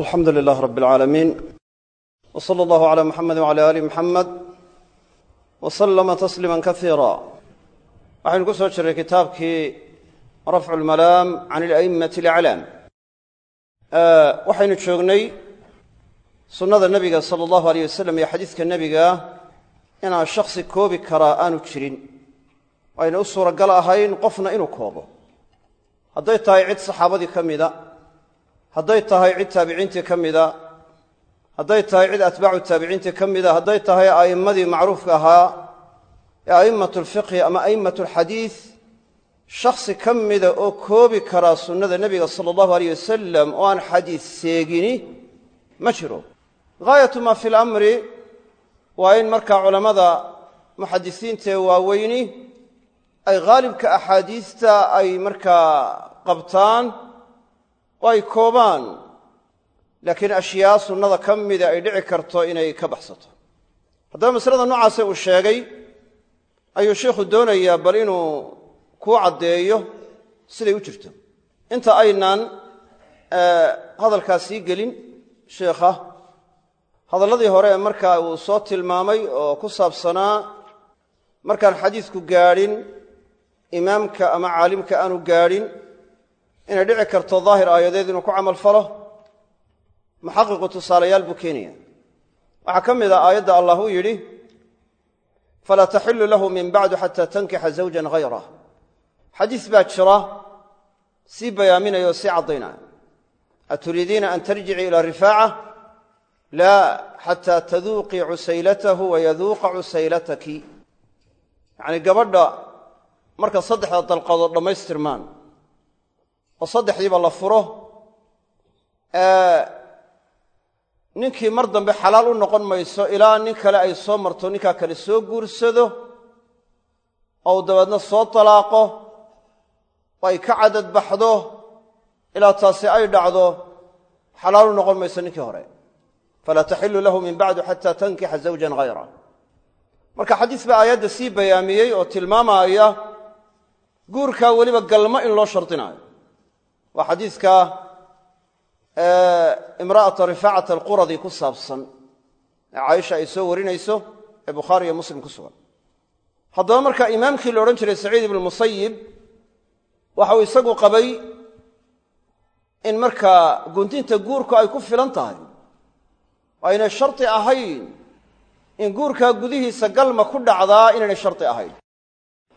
alxamdu lilaah rab اlcaalamiin w sala allahu cala muxamedi wcala ali muxamed w slama tasliima kasiira waxaynu ku soo jirray kitaabkii rafcu lmalaam can ila'immati alaclaam waxaynu joognay sunnada nebiga sala allahu aleyh wasalam iyo xadiiska nebiga inaan shaksi koobi karaa aanu jirin. Ayna u suuragal ahayn qofna inuu koobo. Hadday tahay cid saxaabadii ka mida hadday tahay cid taabiciintii ka mida hadday tahay cid atbaacu taabiciintii ka mida hadday tahay a'immadii macruufka ahaa ee a'immatu alfiqhi ama a'immatu alxadiid shaksi ka mida oo koobi karaa sunnada nebiga sala allahu aleyh wasalam oo aan xadiis seegini ma jiro. Gaayatu maa fi lamri waa in markaa culammada muxadisiintaee waaweyni ay haalibka axaadiista ay markaa qabtaan oo ay koobaan laakiin ashyaa sunnada ka mida ay dhici karto inay ka baxsato. Haddaba masalada noocaase uu sheegay ayuu sheikhu doonayaa bal inuu kuu caddeeyo siday u jirto. Inta aynaan hadalkaa sii gelin sheikha. Hadalladii hore ee markaa uu soo tilmaamay oo ku saabsanaa markaan xadiisku gaadhin imaamka ama caalimka aanu gaadhin inay dhici karto daahir aayadeed inuu ku camal falo? Muxaqiqu tusaalayaal buu keenaya. Waxaa ka mid a aayadda allah uu yidhi falaa taxilu lahu min bacdu xata tankixa zawjan hayrah xadiis baa jira sii bayaaminaya oo sii caddaynaya. Aturiidiina an tarjici ila rifaaca? Laa xataa taduuqii cusaylatahu wayaduuqa cusaylataki. Yacnii gabadha marka saddexda dalqadood dhammaystirmaan oo saddexdiiba la furo ninkii mar dambe xalaal u noqon mayso ilaa nin kale ay soo marto ninkaa kale soo guursado oo uu dabeedna soo talaaqo ay ka cadad baxdo ilaa taasi ay dhacdo xalaal u noqon mayso ninkii hore. Falaa taxilu lahu min bacdu xata tankixa zawjan hayra marka xadiis baa aayadda sii bayaamiyey oo tilmaamaya guurkaa weliba galmo in loo shardinaayo waa xadiiska imra'ata rifaacat alquradi ku saabsan ee caaisha ay soo warinayso ee bukhaari iyo muslim ku sugan. Haddaba marka imaamkii la odhan jiray saciid ibnu musayib waxa uu isagu qabay in markaa guntinta guurku ay ku filan tahay aynay shardi ahayn in guurkaa gudihiisa galma ku dhacdaa inaynay shardi ahayn.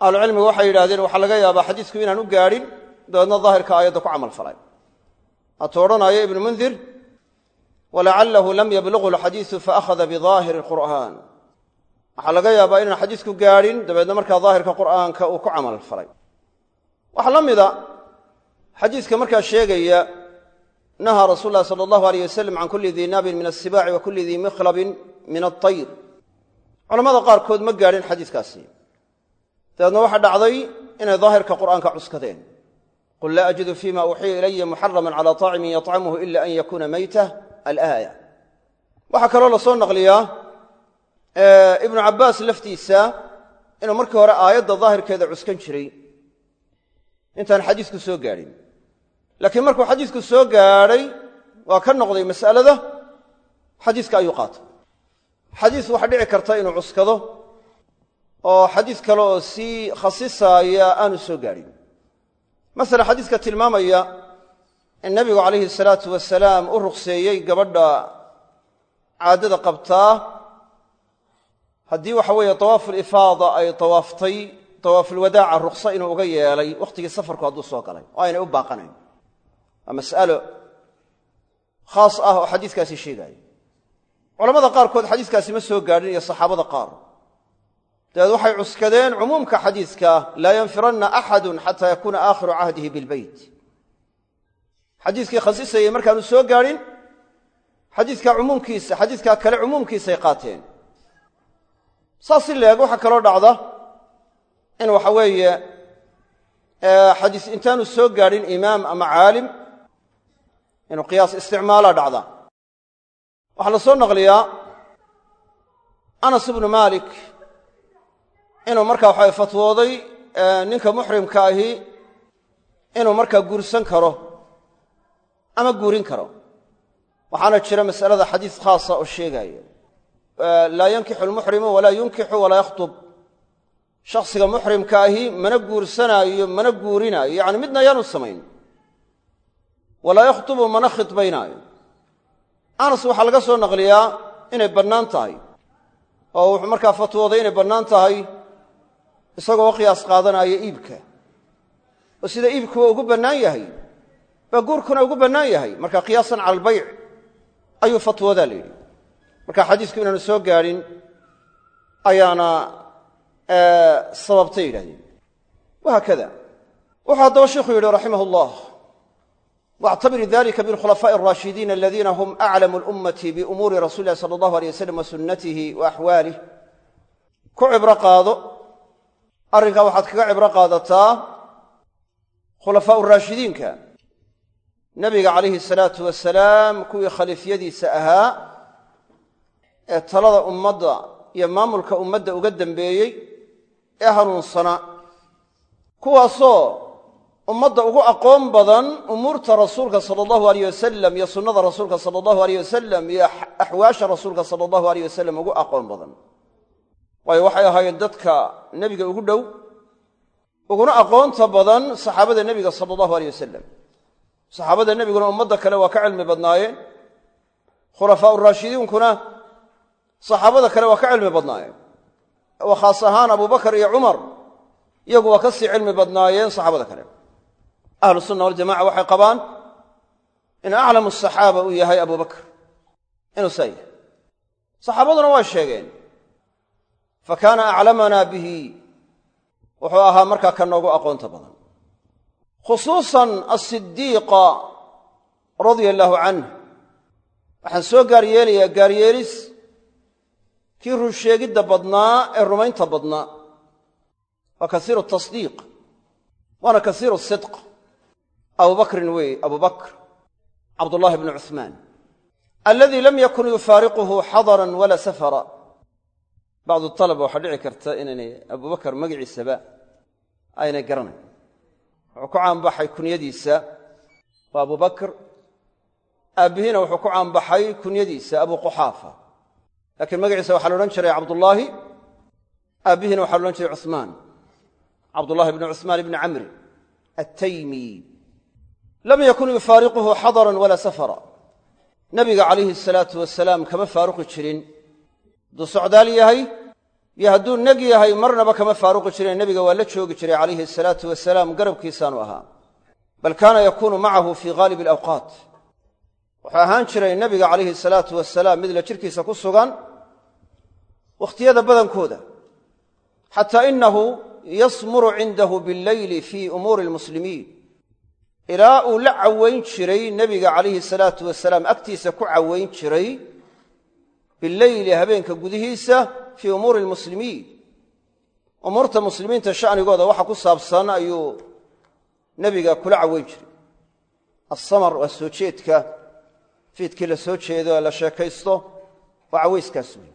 Ahlucilmigu waxay yidhahdeen waxaa laga yaabaa xadiisku inaan u gaadhin dabeedna daahirka aayadda ku camal falay. Hatuu odhanaayo ibnu mundir walacalahu lam yablughu lxadiisu faakhada bidaahiri alqur'aan. Waxaa laga yaabaa inaan xadiisku gaadhin dabeedna markaa daahirka qur'aanka uu ku camal falay. Waxaa la mida xadiiska markaa sheegaya nahaa rasuul lahi sala allahu aleyh wasalam can kulli dii naabin min asibaaci wa kulli dii mikhlabin min altayr culamada qaarkood ma gaadhin xadiiskaasi. Dabeedna waxaa dhacday inay daahirka qur'aanka cuskadeen qul laa ajidu fima uuxiya ilaya muxaraman cala طaacimin yطcamuhu ila an yakuna mayta alaaya waxaa kaloo la soo naqliyaa ibnu cabbaas laftiisa inuu markii hore aayadda daahirkeeda cuskan jiray intaan xadiisku soo gaadhin laakiin markuu xadiisku soo gaadhay waa ka noqday mas'alada xadiiska ayuu qaatay xadiis waxa dhici karta inuu cuskado oo xadiis kale oo sii khasisaaya aanu soo gaadhin masala xadiiska tilmaamaya in nebigu calayhi salaatu wasalaam u ruqseeyey gabadha caadada qabtaa haddii waxa weeye dawaafulifaada ay dawaaftay dawaafulwadaaca ruqso inuu uga yeelay wakhtigii safarku hadduu soo galay oo aynay u baaqanayn. Waa mas'alo khaas ah oo xadiiskaasi sheegaayo. Culamada qaarkood xadiiskaasi ma soo gaadhin iyo saxaabada qaar dabeed waxay cuskadeen cumuumka xadiiska laa yanfiranna axadun xataa yakuuna aakhiru cahdihi bilbeyt xadiiskii khasisayey markaanu soo gaadhin xadiiska cumuumkiisa xadiiskaa kale cumuumkiisay qaateen. Saas si leeg waxaa kaloo dhacda in waxa weeye xadiis intaanu soo gaadhin imaam ama caalim inuu qiyaas isticmaalaa dhacda. Waxaa la soo naqliyaa anas ibnu maalik inuu markaa waxa fatwooday ninka muxrimka ahi inuu markaa guursan karo ama guurin karo. Waxaana jira masalada xadiis khaasa oo sheegaya. Laa yankixu lmuxrimu walaa yunkixu walaa yakhtub. Shakhsiga muxrimka ahi mana guursanaayo mana guurinaayo yacni midna yaanu samayn. Walaa yakhtubu mana khidbaynaayo. Anas waxaa laga soo naqliyaa inay bannaan tahay oo wuxuu markaa fatwooday inay bannaan tahay isagoo qiyaas qaadanaya iibka oo sida iibkuwa ugu bannaan yahay baa guurkuna ugu bannaan yahay marka qiyaasan cala albayc ayuu fatwoodaa la yidhi marka xadiisku inaanu soo gaadhin ayaana sababtay yidhahdeen wahaakada wuxuu haddaba sheikhu yidhi raximah allah wاctabir dalika bاlkhulafaaءi الraashidiin aladiina hm aclamu اlummati biumuuri rasuli illahi salى اllahu alيyh waslm wa sunnatihi wa axwaalih ku cibro qaado arrinkaa waxaad kaga cibro qaadataa khulafaau raashidiinka. Nebiga calayhi salaatu wasalaam kuwii khaliifyadiisa ahaa ee talada ummadda iyo maamulka ummadda uga dambeeyey ee hanuunsana kuwaasoo ummadda ugu aqoon badan umuurta rasuulka sala allahu aleyh wasalam iyo sunnada rasuulka sala allahu aleyh wasalam iyo axwaasha rasuulka sala allahu aleyh wasalam ugu aqoon badan waayo waxay ahaayeen dadka nebiga ugu dhow uguna aqoonta badan saxaabada nebiga sala allahu aleyh wasalam saxaabada nebiguna ummadda kale waa ka cilmi badnaayeen. Khulafaa uraashidiinkuna saxaabada kale waa ka cilmi badnaayeen. Oo khaas ahaan abubakar iyo cumar iyagu waa ka sii cilmi badnaayeen saxaabada kale. Ahlu sunna waljamaca waxay qabaan in aclamu asaxaaba uu yahay abubakar inuu saa yahay. Saxaabaduna waa sheegeen fa kaana aclamanaa bihi. Wuxuu ahaa markaa ka noogu aqoonta badan. Khusuusan asidiiqa radia allaahu canh waxaan soo gaaryeelayaa gaaryeelis kii runsheegidda badnaa ee rumaynta badnaa. Waa kasiiru tasdiiq. Waana kasiiru sidq. Abubakrin weeye abubakr cabdullaahi bnu cuhmaan aladii lam yakun yufaariquhu xadaran walaa safara bacdu alaba waxaa dhici karta inaynay abubakar magiciisaba aynay garanayn wuxuu ku caanbaxay kunyadiisa waa abubakr aabbihiina wuxuu ku caanbaxay kunyadiisa abu quxaafa laakiin magaciisa waxaa la odhan jiray cabdullaahi aabbihiina waxaa la odhan jiray cuhmaan cabdullahi bni cuhmaan bni camri attaymi lam yakun yufaariquhu xadaran walaa safara nabiga calayhi salaatu wasalaam kama faaruqi jirin hadduu socdaal yahay iyo hadduu neg yahay marnaba kama faaruqi jirin nebiga waa la joogi jiray calayhi salaatu wasalaam garabkiisaanu ahaa. Bal kaana yakuunu macahu fii haalibi alawqaat. Wuxuu ahaan jiray nebiga calayhi salaatu wasalaam mid la jirkiisa ku sugan wakhtiyada badankooda. Xataa inahu yasmuru cindahu billeyli fii umuuri almuslimiin. Ilaa uu la cawayn jiray nebiga calayhi salaatu wasalaam agtiisa ku cawayn jiray bileyli habeenka gudihiisa fii umuuri almuslimiin umuurta muslimiinta sha'nigooda waxa ku saabsan ayuu nebiga kula cawayn jiray. Assamar waa soo jeedka. Fiidkii la soo jeedo ee la sheekaysto waa cawayskaas wey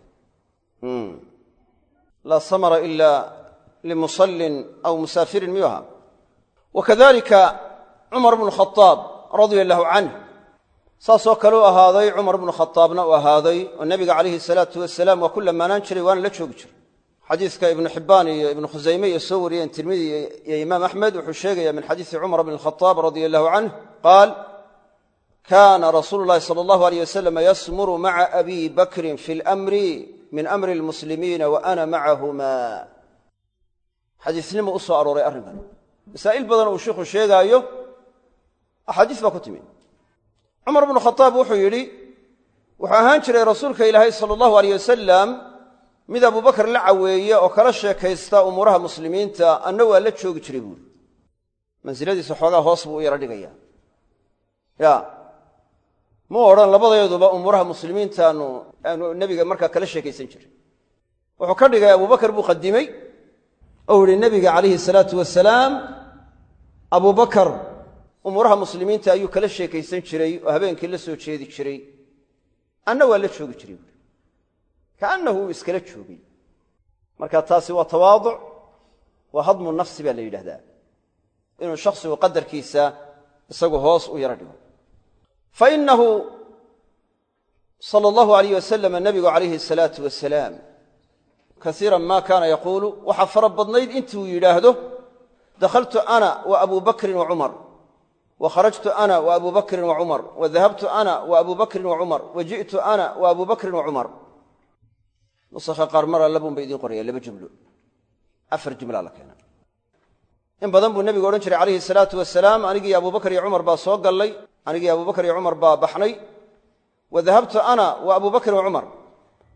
laa samara ila limusallin aw musaafirin miyuu ahaa? Cumar bnu khadaab radia allaahu canh saasoo kale u ahaaday cumar bnu khadaabna u ahaaday oo nebiga calayhi salaatu wasalaam waa ku lamaanaan jiray waana la joogi jiray. Xadiiska ibnu xibbaan iyo ibnu khusayme iyo soo wariyeen tirmidi iyo imaam axmed wuxuu sheegaya min xadiisi cumar bn khadaab radia allahu canh qaal kaana rasuulu llahi sala allahu aleyh wasalam yasmuru maca abi bakrin fi lmri min amri almuslimiina wa ana macahuma xadiisnimo u soo arooray arrinkan. Badan uu sheikhu sheegaayo axaadiis baa ku timi cumar bnu khadaab wuxuu yidhi wuxuu ahaan jiray rasuulka ilaahay sala allahu aleyh wasalam mid abubakar la caweeye oo kala sheekaysta umuuraha muslimiinta anna waa la joogi jiray buuri mansiladiisa xoogaa hoos buu u yaro dhigaya. Ya mu odhan labadeeduba umuuraha muslimiintaanu aanu nebiga markaa kala sheekaysan jirin. Wuxuu ka dhigay abubakar buu qadimay. Ou yihi nebiga calayhi salaatu wasalaam abubakar umuuraha muslimiinta ayuu kala sheekaysan jiray oo habeenkii la soo jeedi jiray. Anna waa la joogi jiray buui kaannahu uu iskala joogay marka taasi waa tawaaduc waa hadmu nafsi baa la yidhahdaa inuu shakhsigu qadarkiisa isagu hoos u yaro dhigo. Fa innahu sala allahu alayh wasalama nebigu calayhi asalaatu wasalaam kaiiran ma kaana yaquulu waxaa fara badnayd intuu yidhaahdo dakhaltu ana wa abu bakrin wa cumar wa kharajtu ana wa abu bakrin wa cumar wa dahabtu ana wa abu bakrin wa cumar wa ji'tu ana wa abu bakrin wa cumar nusakha qaar mara labun bay idiin qoraya laba jumlo. Afar jumlaa la keena in badan buu nebigu odhan jiray calayhi salaatu wasalaam anigii abubakar iyo cumar baa soo gallay anigii abubakar iyo cumar baa baxnay. Wa dahabtu ana wa abubakrin wa cumar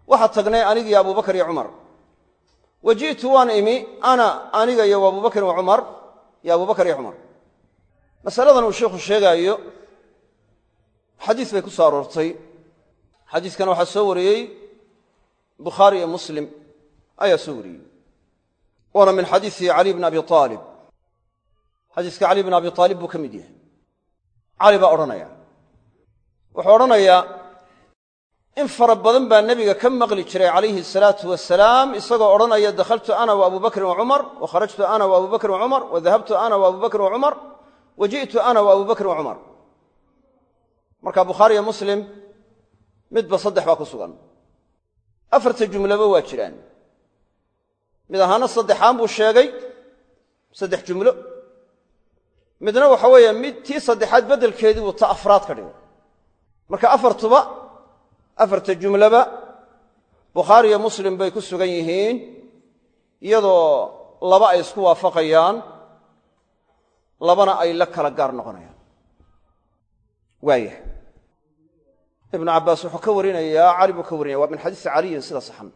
waxaa tagnay anigii abubakar iyo cumar wa ji'tu waan imi ana aniga iyo masaladan uu sheikhu sheegaayo xadiis bay ku soo aroortay. Xadiiskan waxaa soo wariyey bukhaari iyo muslim ayaa soo wariyey. Waana min xadiisi cali bni abi aalib xadiiska cali bn abi aalib buu ka mid yahay. Cali baa odhanaya. Wuxuu odhanayaa in fara badan baa nebiga ka maqli jiray calayhi asalaatu wasalaam isagoo odhanaya dakhaltu ana wa abu bakrin wa cumar wa kharajtu ana wa abu bakrin wa cumar wa dahabtu ana wa abu bakrin wa cumar wa ji'tu ana wa abu bakrin wa cumar marka bukhaariyo muslim midba saddex baa ku sugan. Afarta jumlaba waa jiraan. Mid ahaana saddexaan buu sheegay saddex jumlo. Midna waxa weeye mid tii saddexaad beddelkeedii buu ta afraad ka dhigay marka afartuba afarta jumlaba bukhaari iyo muslim bay ku sugan yihiin iyadoo laba ay isku waafaqayaan labana ay la kala gaar noqonayaan. Waayah ibnu cabbaas wuxuu ka warinayaa cali buu ka warinaya waa min xadiisi caliyin sida saxan.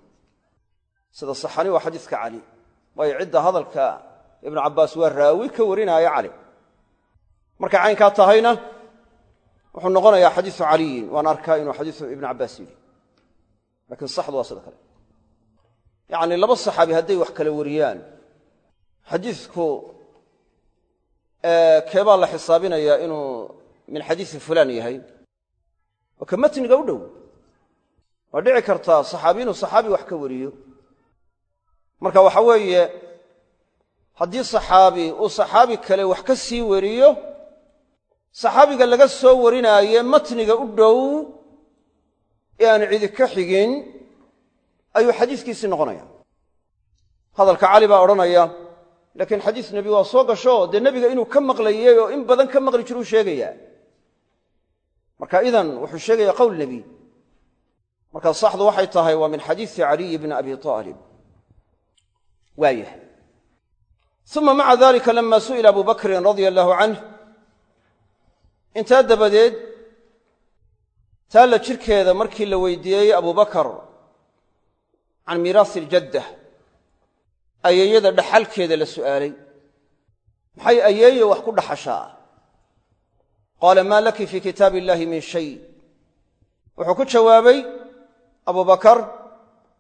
Sida saxani waa xadiiska cali. Waayo cidda hadalka ibnu cabbaas waa raawi ka warinaya cali. Markay caynkaa tahayna wuxuu noqonayaa xadiisu caliyin waan arkaa inuu xadiisu ibnu cabbaas yidhi. Laakiin saxdu waa sida kale. Yacni laba saxaabi hadday wax kala wariyaan xadiidku keebaa la xisaabinayaa inuu min xadiisi fulaan yahay? Oo ka matniga u dhow. Waa dhici kartaa saxaabi inuu saxaabi wax ka wariyo. Marka waxa weeye haddii saxaabi uu saxaabi kale wax ka sii wariyo saxaabiga laga soo warinaaye matniga u dhow ee aan cidi ka xigin ayuu xadiiskiisii noqonaya hadalka cali baa odhanaya laakiin xadiis nebi waa soo gasho dee nebiga inuu ka maqlayey oo in badan ka maqli jiruu sheegayaa marka idan wuxuu sheegaya qowl nebi marka saxdu waxay tahay waa min xadiisi caliyi bni abi aalib waayah uma maca dalika lama su'ila abu bakrin radia allaahu canh intaa dabadeed taa la jirkeeda markii la weydiiyey abubakar can miiraasi iljadda ayeeyada dhaxalkeeda la su'aalay. Maxay ayeeye wax ku dhaxashaa? Qaala maa laki fii kitaabi illaahi min shay. Wuxuu ku jawaabay abubakar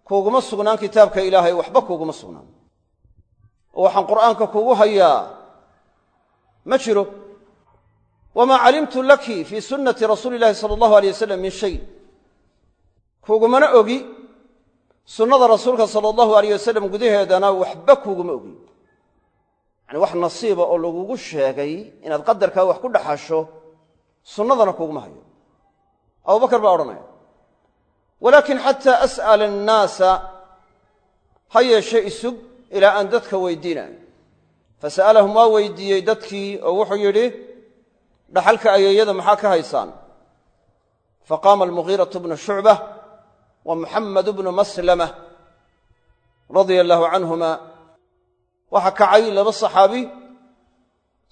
kuuguma sugnaan kitaabka ilaahay waxba kuuguma sugnaan. Oo waxaan qur'aanka kuugu hayaa. Ma jiro. Wamaa calimtu laki fii sunnati rasuuli illahi sala allahu alay wasalam min shay. Kuugumana ogi sunnada rasuulka sala allahu alayh wasalam gudaheedana waxba kuuguma ogi yacani wax nasiiba oo lagugu sheegay inaad qadarkaa wax ku dhaxasho sunnadana kuuguma hayo. Abubakar baa odhanaya walaakin xataa as'ala annaasa ha yeeshe isug ilaa aan dadka weydiinayo fasa'alahum waa weydiiyey dadkii? Oo wuxuu yidhi dhaxalka ayeeyada maxaa ka haysaan? Faqaama almugiiratu bnu shucbah wa muxamed bnu maslama radia allaahu canhuma waxaa kacay laba saxaabi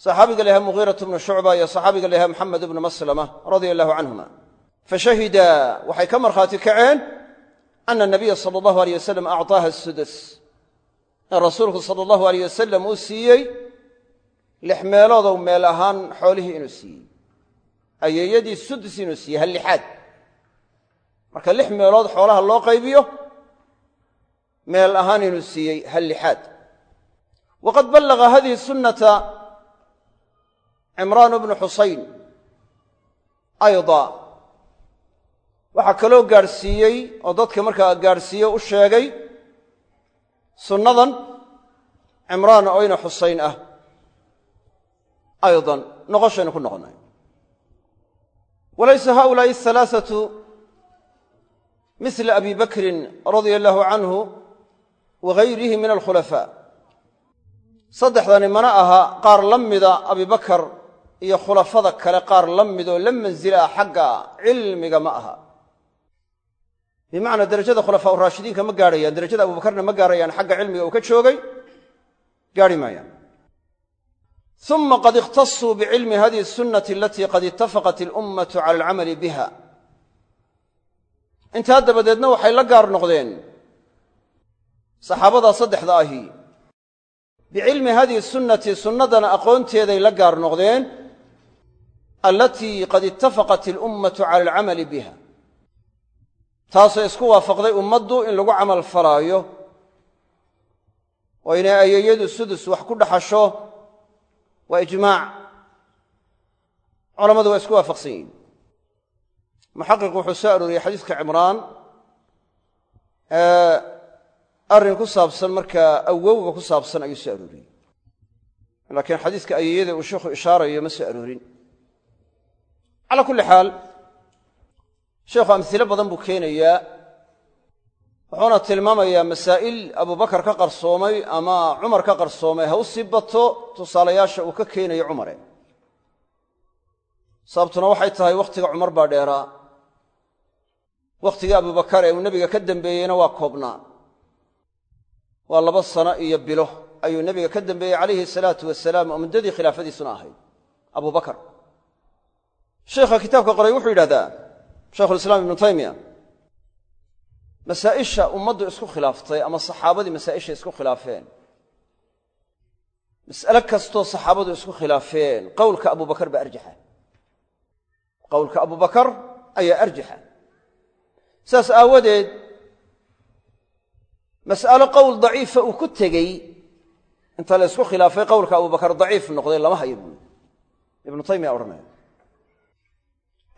saxaabiga la yaha mugiiratu bnu shucba iyo saxaabiga la yaha muxamed bnu maslama radia allahu canhuma fashahida waxay ka markhaati kaceen ana nabiya sala allahu aleyh wasalam acطaaha sudus in rasuulku sala allahu aleyh wasalam uu siiyey lix meeloodow meel ahaan xoolihii inuu siiyey. Ayeeyadii sudus inuu siiyey hal marka lix meelood xoolaha loo qaybiyo meel ahaan inuu siiyey hal lixaad. Waqad ballaga hadihi sunnata cimraan bnu xusayn ayda. Waxaa kaloo gaadhsiiyey oo dadka markaa gaadhsiiye u sheegay sunnadan cimraan oyna xusayn ah aydan noqoshaynu ku noqonnay walaysa haulaai alaaatu mila abi bakrin radia allaahu canhu wa gayrihi min alkhulafaa saddexdani mana aha qaar la mida abibakar iyo khulafada kale qaar la midoo la mansila ah xagga cilmiga ma aha. Bimacnaa derajada khulafaa uraashidiinka ma gaadhayaan derajada abubakarna ma gaarayaan xagga cilmiga uu ka joogay gaarhi maayaan. Uma qad ikhtasuu bicilmi hadihi sunnati alatii qad itafaqat ilummatu cala alcamali biha intaa dabadeedna waxay la gaar noqdeen saxaabadaa saddexda ahi. Bicilmi hadihi sunnati sunnadana aqoonteeday la gaar noqdeen allatii qad itafaqat ilummatu cala alcamali biha. Taasoo isku waafaqday ummaddu in lagu camal falaayo. Oo inay ayeeyadu sudus wax ku dhaxasho. Waa ijmaac. Culammadu waa isku waafaqsan yihiin muxaqiq wuxuu soo arooriyey xadiiska cimraan arrin ku saabsan markaa awowga ku saabsan ayuu soo arooriyey. Laakiin xadiiska ayeeyada uu sheikhu ishaarayo ma soo aroorin. Calaa kulli xaal sheekhu amhilo badan buu keenayaa wuxuuna tilmaamayaa masaa'il abubakar ka qarsoomay ama cumar ka qarsoomay. Ha u sii bato tusaalayaasha uu ka keenayo cumare. Sababtuna waxay tahay wakhtiga cumar baa dheeraa wakhtigii abubakar ee uu nebiga ka dambeeyeyna waa koobnaa waa laba sano iyo bilo ayuu nebiga ka dambeeyey calayhi salaatu wasalaam oo muddadii khilaafadiisuna ahayd. Abubakar sheikha kitaabka qoray wuxuu yidhahdaa shaykhulislaam ibnu taymiya masaa'isha ummaddu isku khilaaftay ama saxaabadii masaa'ishay isku khilaafeen. Mas'ale kastoo saxaabadu isku khilaafeen qowlka abubakar baa arjaxa. Qowlka abubakar ayaa arjaxa saas aawadeed mas'alo qowl daciifa uu ku tegey inta la ysku khilaafay qowlka abubakar daciif noqday lama hayo buuli ibnu taymiya odhanaya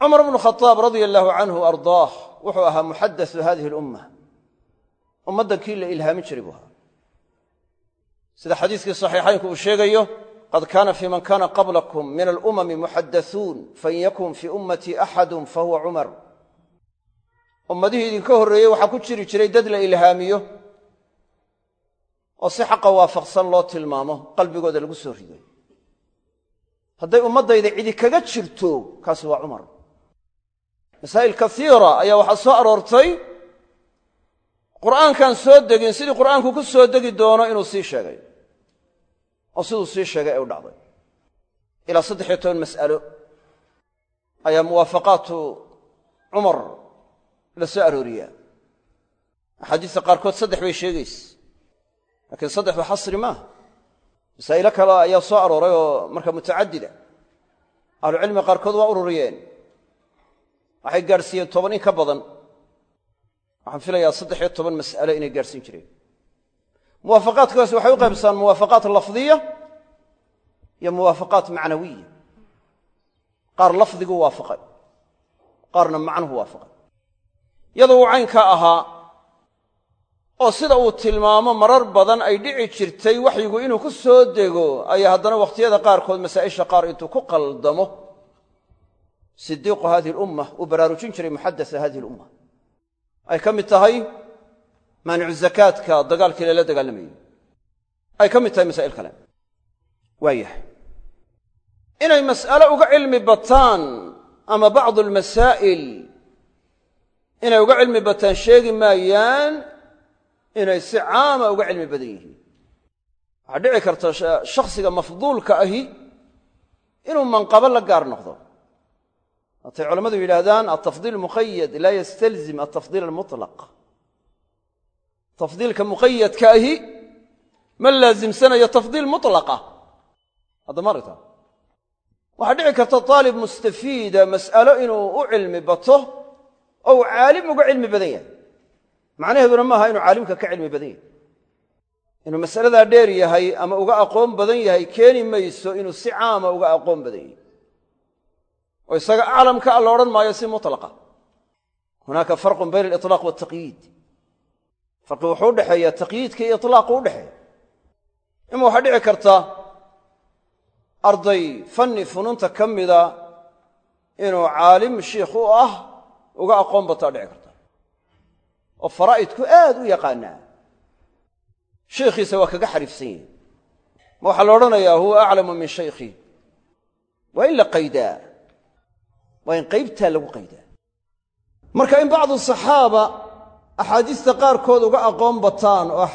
cumar bnu khadaab radia allaahu canhu ardaah wuxuu ahaa muxadatu hadihi alumma. Ummaddan kii la ilhaamin jiray buu ahaa. Sida xadiiskii saxiixaynku uu sheegayo qad kaana fii man kana qablakum min alumami muxadasuun fain yakun fii ummatii axadun fahuwa cumar ummadihii idinka horreeyey waxaa ku jiri jiray dad la ilhaamiyo oo si xaqa waafaqsan loo tilmaamo qalbigooda lagu soo rido hadday ummaddayda cidi kaga jirto kaasi waa cumar. Masaa'il kaiira ayaa waxaa soo aroortay. Qur'aankaan soo degin sidii qur'aanku ku soo degi doono inuu sii sheegay oo siduu sii sheegay ay u dhacday. Ilaa saddexiyo toban mas'alo ayaa muwaafaqaatu cumar la soo arooriyaa axaadiista qaarkood saddex bay sheegayse laakiin saddexdu xasri maaha masaa'ilo kale ayaa soo arooray oo marka mutacadida. Ahlucilmiga qaarkood waa ururiyeen. Waxay gaadhsiiyeen toban in ka badan. Waxaan filayaa saddex iyo toban mas'alo inay gaadhsiin jireen. Muwaafaqaadkaas waxay u qaybsaan muwaafaqaat lafdiya iyo muwaafaqaat macnawiya. Qaar lafdigu waafaqay qaarna macnuhu waafaqay iyadoo uu caynkaa ahaa oo sida uu tilmaamo marar badan ay dhici jirtay waxyigu inuu ku soo dego ayaa haddana wakhtiyada qaarkood masaa'isha qaar intuu ku qaldamo. Sidiiqu hadihi lumma uu baraarujin jiray muxadasa hadihi lumma ay ka mid tahay maanicu zakaadka dagaalkii lala dagaalamayey ay ka mid tahay masaa'il kale. Waayahay inay mas'ale uga cilmi bataan ama bacdu almasaa'il inay uga cilmi bataan sheegi maayaan inay si caama uga cilmi badan yihiin. Waxaa dhici karta shakhsiga mafduulka ahi inuu manqabo la gaar noqdo. Waatay culammadu yidhaahdaan altafdiil muqayad laa yastalzim altafdiil almutlaq. Tafdiilka muqayadka ahi ma laasimsanayo tafdiil mutlaqa. Hadda maragta waxaa dhici karta taalib mustafiida mas'alo inuu u cilmi bato oo uu caalim uga cilmi badan yahay. Macnaheeduna maaha inuu caalimka ka cilmi badan yahay. Inuu masaladaa dheer yahay ama uga aqoon badan yahay keeni mayso inuu si caama uga aqoon badan yahay. Oo isaga aclamka a la odhan maayo si mutlaqa. Hunaaka farqun bayna aliطlaaq waltaqyiid farqi wuxuu udhexeeya taqyiidka iyo itlaaqu udhexeeya ima waxaa dhici karta arday fanni funuunta ka mida inuu caalim shiikh u ah uga aqoon bataa dhici karta. oo faraa'idku aad u yaqaanaa shaykhiisa waa kaga xariifsan yahi ma waxaa la odhanayaa huwa aclamu min shaykhi. Waa in la qaydaa. Waa in qaybtaa lagu qaydaa. Marka in bacdu saxaaba axaadiista qaarkood uga aqoon bataan oo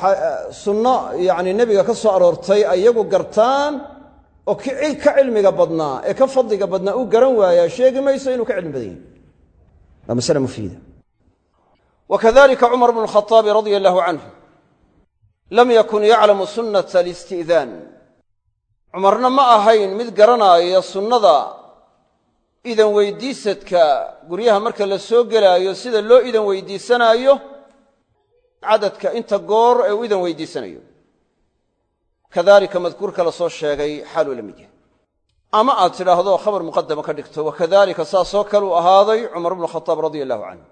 sunno yacni nebiga ka soo aroortay ay iyagu gartaan oo ka cilmiga badnaa ee ka fadliga badnaa uu garan waayaa sheegi mayso inuu ka cilmi badan yahy waa masale mufiida wa kadalika cumar bnu lkhaaabi radia allahu canhu lam yakun yaclamu sunnata alisti'daan cumarna ma ahayn mid garanaaya sunnada idan weydiisadka guryaha marka la soo gelaayo sida loo idan weydiisanaayo cadadka inta goor ee uu idan weydiisanayo kadalika madkuurka la soo sheegay xaaluu ama aad tidhaahdo khabar muqadama ka dhigto. Wakadalika saasoo kale uu ahaaday cumar bnu khataab radia allahu canhu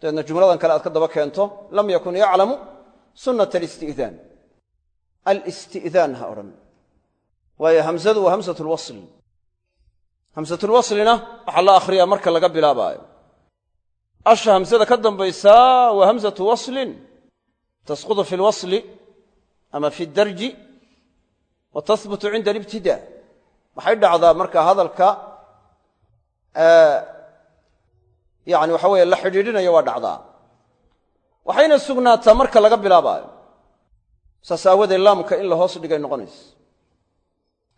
dabeedna jumladan kale aad ka daba keento. Lam yakun yaclamu sunnata alisti'daan alisti'daan ha odhan waayo hamzadu waa hamsat lwasl hamsatulwaslina waxaa la akhriyaa marka laga bilaabaayo. Asha hamsada ka dambaysaa waa hamsatu waslin. Tasqudu fi lwasli ama fi darji wa tahbutu cinda alibtidaa waxay dhacdaa marka hadalka yani waxa weeye la xidhiidhinayo waa dhacdaa. Waxayna sugnaataa marka laga bilaabaayo saas aawadeed laamka in la hoos dhigay noqonayso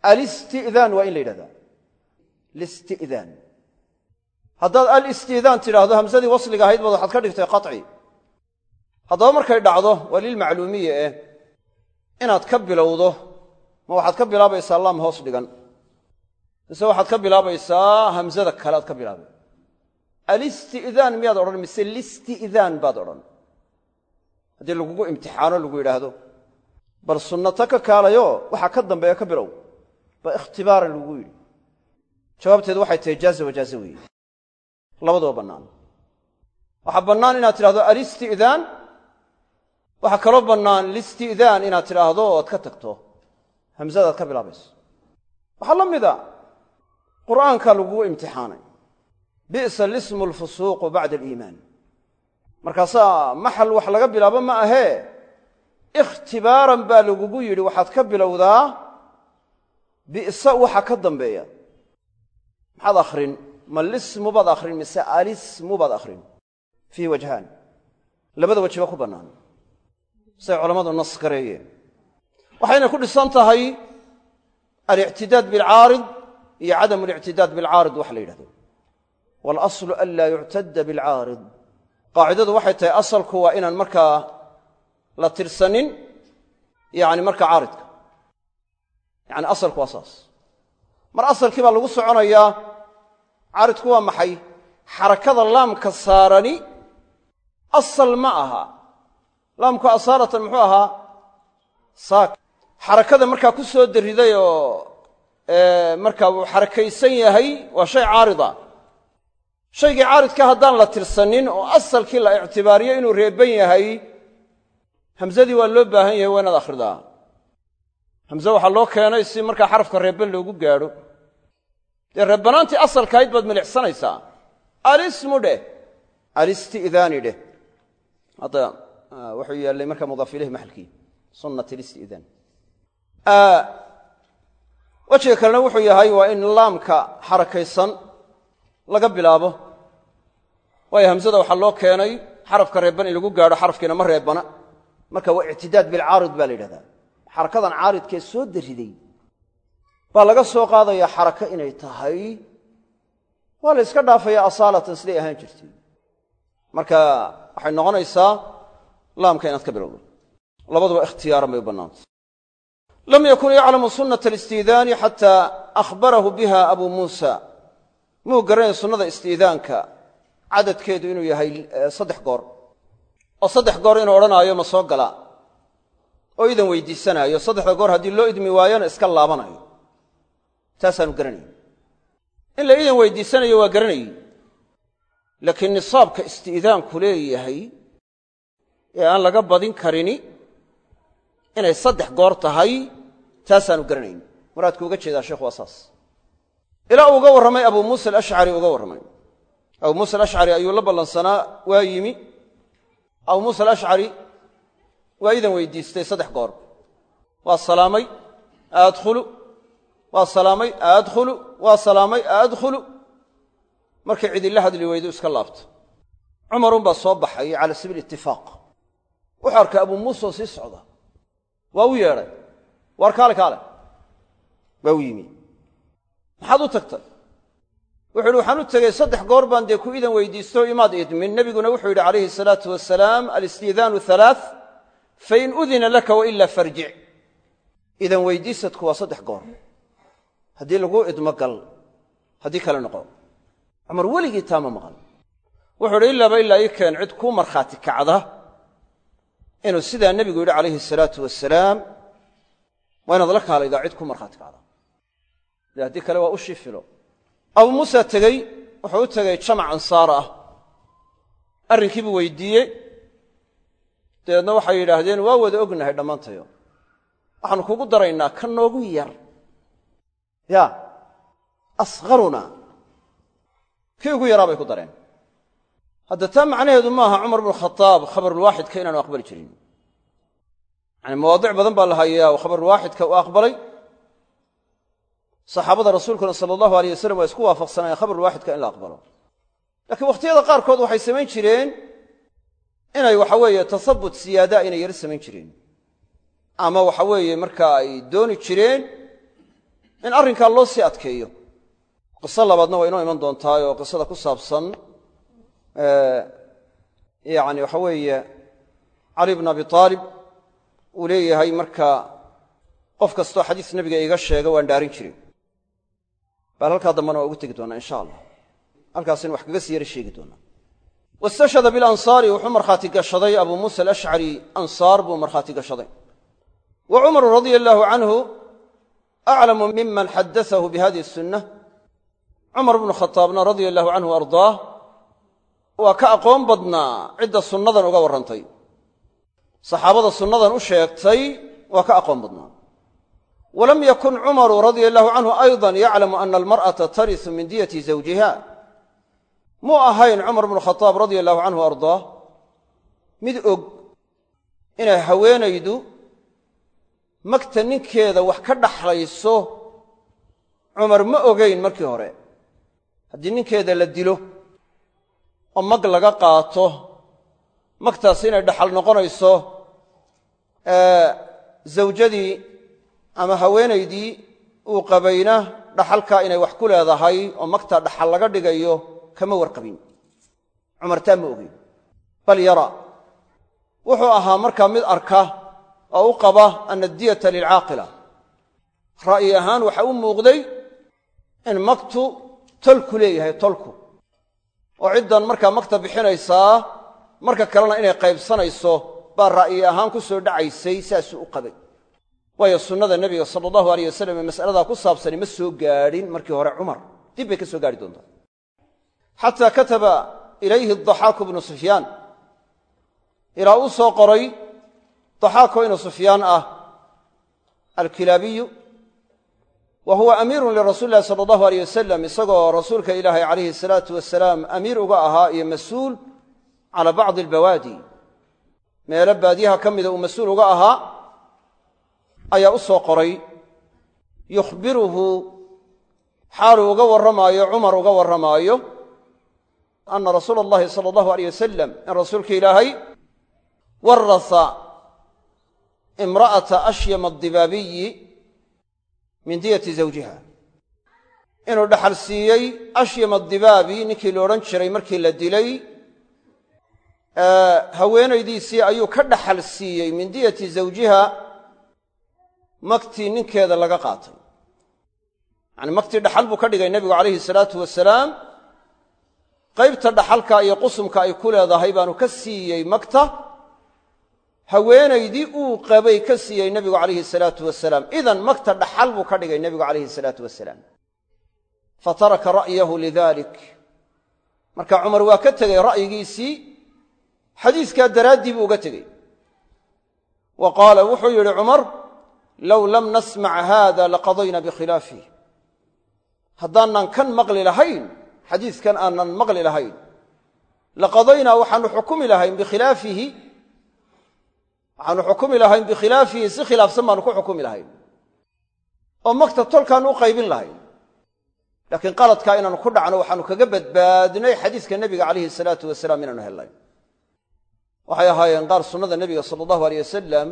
alisti'daan waa in la yidhahdaa. Listi'daan haddaad alisti'daan tidhaahdo hamsadii wasliga ahayd baad waxaad ka dhigtay qaci haddaba markay dhacdo waa lilmacluumiya eh. Inaad ka bilowdo ma waxaad ka bilaabaysaa laam hoos dhigan mise waxaad ka bilaabaysaa hamsada kale aad ka bilaabay alisti'daan miyaad odhan mise listi'daan baad odhan. Haddii lagugu imtixaano lagu yidhaahdo bal sunnata ka kaalayo waxaa ka dambeeya ka bilow. Ba ikhtibaaran lagu yidhi. Jawaabteedu waxay tahay jaaza wajaaze weeye. Labaduba bannaan. Waxaa bannaan inaad tidhahdo alisti'daan waxaa kaloo bannaan listi'daan inaad tidhaahdo oad ka tagto. Hamsadaad ka bilaabayso. Waxaa la mida qur'aankaa lagugu imtixaanay. Bi'sa lismu alfusuuqu bacda aliimaan. Markaasaa maxal wax laga bilaabo ma ahee ikhtibaaran baa lagugu yidhi waxaad ka bilowdaa bi'sa waxa ka dambeeya. Maxaad akhrin? Ma baad akhrin mise alismu baad akhrin? Fiihi wajhaan. Labada wejiba ku bannaan. Say culammadu nas gareeyeen waxayna ku dhisan tahay alictidaad bilcaarid iyo cadam alictidaad bilcaarid wax la yidhahdo. Waalaslu an laa yuctada bilcaarid. Qaacidadu waxay tahay asalku waa inaan markaa la tirsanin yani markaa caaridka. Yani asalku waa saas. Mar asalkii baa lagu soconayaa caaridku waa maxay? Xarakada laamka saarani asal ma aha. Laamku asaalatan muxuu ahaa saak. Xarakada markaa ku soo dariday oo markaa uu xarakaysan yahay waa shay caarida. Shaygii caaridka haddaan la tirsanin oo asalkii la ictibaariyo inuu reeban yahay hamsadii waa loo baahan yahay waa inaad akhridaa. Hamse waxaa loo keenay si markaa xarafka reeban loogu gaadho. Dee reebanaantii asalkahayd baad milicsanaysaa. Alismu dheh. Alisti'daani dheh. Hadda wuxuu yaallay markaa mudaaf ilayh maxalkii sunnat listi'daan wejiga kalena wuxuu yahay waa in laamka xarakaysan laga bilaabo. Waayo hamsada waxaa loo keenay xarafka reeban in lagu gaadho xarafkiina ma reebana. Marka waa ictidaad bilcaarid baa la yidhahdaa. Xarakadan caaridkee soo dariday baa laga soo qaadayaa xarako inay tahay. Waa la yska dhaafaya asaalatan siday ahaan jirtay. Marka waxay noqonaysaa laamka inaad ka bilowdo. Labaduba ikhtiyaaran bay lam yakun yaclamu sunnata alistiidaani xataa akhbarahu biha abuu muusa muu garanay sunnada istiidaanka cadadkeedu inuu yahay saddex goor oo saddex goor inuu odhanaayo ma soo gala oo idan weydiisanaayo saddexda goor haddii loo idmi waayona iska laabanayo taasaanu garanayy in la idan weydiisanayo waa garanayey laakiin nisaabka isti'daanku leeyahay ee aan laga badin karini inay saddex goor tahay taasaanu garanayn. Muraadku uga jeedaa sheekhu waa saas. Ilaa uu uga warramay abuu muusa alashcari uga warramay. Abuu muusa alashcari ayuu la ballansanaa waa yimi. Abu muusa alashcari waa idan weydiistay saddex goor. Waa salaamay aadkhulu waa salaamay aadkhulu waa salaamay aadkhulu markay cidila hadli weydu iska laabta cumarunbaa soo baxay cala sabiil itifaaq wuxuu arkay abuu muusa oo sii socda. Waa u yeedhay waar kaale kaale waa u yimi. Maxaad u tagtay? Wuxu uhi waxaan u tegey saddex goor baan dee ku idan weydiisto imaad idmin. Nebiguna wuxuu yidhi calayhi salaatu wasalaam alistiidaanu halaa fain udina laka waila farjic idan weydiisadku waa saddex goor. Haddii laguu idmo gal haddii kale noqo. Cumar weligii taama maqan. Wuxuu idhi ilaaba ilaa ii keen cid kuu markhaati kacda. Inuu sidaa nebigu yidhi calayhi salaatu wasalaam waa inaad la kaalaydaa cid kuu markhaati kacda de haddii kale waa u shifilo abuu muusa tegey wuxuu u tegey jamac ansaar ah. Arrinkiibuu weydiiyey. Dabeedna waxay yidhaahdeen waa wada ognahay dhammaantayo. Waxaanu kugu daraynaa ka noogu yar. Ya asqaruna kii ugu yaraa bay ku dareen. Hadda taa macnaheedu maaha cumar bnu khadaab khabarulwaaxidka inaanu aqbali jirin yani mawaadic badan baa la hayaa oo khabarulwaaxidka uu aqbalay. Saxaabada rasuulkuna sala allahu aleyh wasalam waa isku waafaqsanayeen khabarulwaaxidka in la aqbalo. Laakiin wakhtiyada qaarkood waxay samayn jireen inay waxa weeye tasabut siyaada inay yaro samayn jireen. Ama waxa weeye markaa ay dooni jireen in arrinkaa loo sii adkeeyo. Qiso labaadna waa inoo iman doontaay oo qisada ku saabsan yani waxa weeye cali bn abi aalib uu leeyahay marka qof kastoo xadiis nebiga iga sheega waan dhaarin jiray bal halkaa dambena waa ugu tegi doonaa insha allah. Halkaasina wax kaga sii yara sheegi doonaa. Wastashhada bilansaari wuxuu markhaati gashaday abuu muusa alashcari ansaar buu markhaati gashaday. Wa cumaru radia allaahu canhu aclamu miman xadaahu bihadihi sunna cumar bnu khadaabna radia allahu canhu ardaah waa ka aqoon badnaa cidda sunnadan uga warrantay saxaabada sunnadan u sheegtay waa ka aqoon badnaa. Walam yakun cumaru radia allahu canhu ayضa yaclamu ana almar'ata tarisu min diyati zawjiha. Muu ahayn cumar bnu khadaab radia allahu canhu ardaah mid og inay haweenaydu magta ninkeeda wax ka dhaxlayso cumar ma ogayn markii hore. Haddii ninkeeda la dilo oo mag laga qaato magtaas inay dhaxal noqonayso zawjadii ama haweenaydii uu qabayna dhaxalkaa inay wax ku leedahay oo magtaa dhaxal laga dhigayo kama warqabin. Cumar taa ma ogeyn. Bal yara. Wuxuu ahaa markaa mid arka oo u qaba ana diyata lilcaaqila. Ra'yi ahaan waxa u muuqday in magtu tolku leeyahay tolku. Oo ciddan markaa magta bixinaysaa marka kalena inay qaybsanayso baa ra'yi ahaan ku soo dhacaysay saasuu u qabay waayo sunnada nebiga sala allahu aleyh wasalam ee mas'aladaa ku saabsani ma soo gaadhin markii hore cumar. Dib bay ka soo gaarhi doontaa. Xataa kataba ilayhi daxaaku bnu sufyaan. Ilaa uu soo qoray daxaako inu sufyaan ah alkilaabiyu wa huwa amiirun lirasuuli illahi sala allahu aleyh wasalam isagoo rasuulka ilaahay calayhi salaatu wasalaam amiir uga ahaa iyo mas'uul cala bacdi albawaadi meelo baadiyaha ka mida uu mas'uul uga ahaa ayaa u soo qoray. Yukhbiruhu xaaluu uga warramaayo cumar uga warramaayo ana rasuula allahi sala allahu aleyh wasalam in rasuulka ilaahay warasa imra'ata ashyama adibaabiyi min diyati zawjiha. Inuu dhaxal siiyey ashyama adibaabi ninkii la odhan jiray markii la dilay haweenaydiisii ayuu ka dhaxal siiyey min diyati zawjiha maktii ninkeeda laga qaatay. Yacani maktii dhaxal buu ka dhigay nebigu calayhi salaatu wasalaam qaybta dhaxalka iyo qusumka ay ku leedahay baanu ka siiyey makta. Haweenaydii uu qabay ka siiyey nebigu calayhi salaatu wasalaam idan makta dhaxal buu ka dhigay nebigu calayhi salaatu wasalaam fa taraka ra'yahu lidalik marka cumar waa ka tegey ra'yigiisii xadiiskaa daraaddii buu uga tegey. Wa qaala wuxuu yidhi cumar low lam nasmac haada laqadayna bikhilaafih haddaanan kan maqli lahayn xadiiskan aanan maqli lahayn laqadaynaa waxaanu xukumi lahayn bikhilaafihi. Waxaanu xukumi lahayn bikhilaafihi si khilaafsan baanu ku xukumi lahayn. Oo magta tolkaanu u qaybin lahayn. Laakiin qaladkaa inaanu ku dhacno waxaanu kaga badbaadnay xadiiska nebiga calayhi salaatu wasalaam inaanu helnay waxay ahaayeen qaar sunnada nebiga sala allahu aleyh wasalam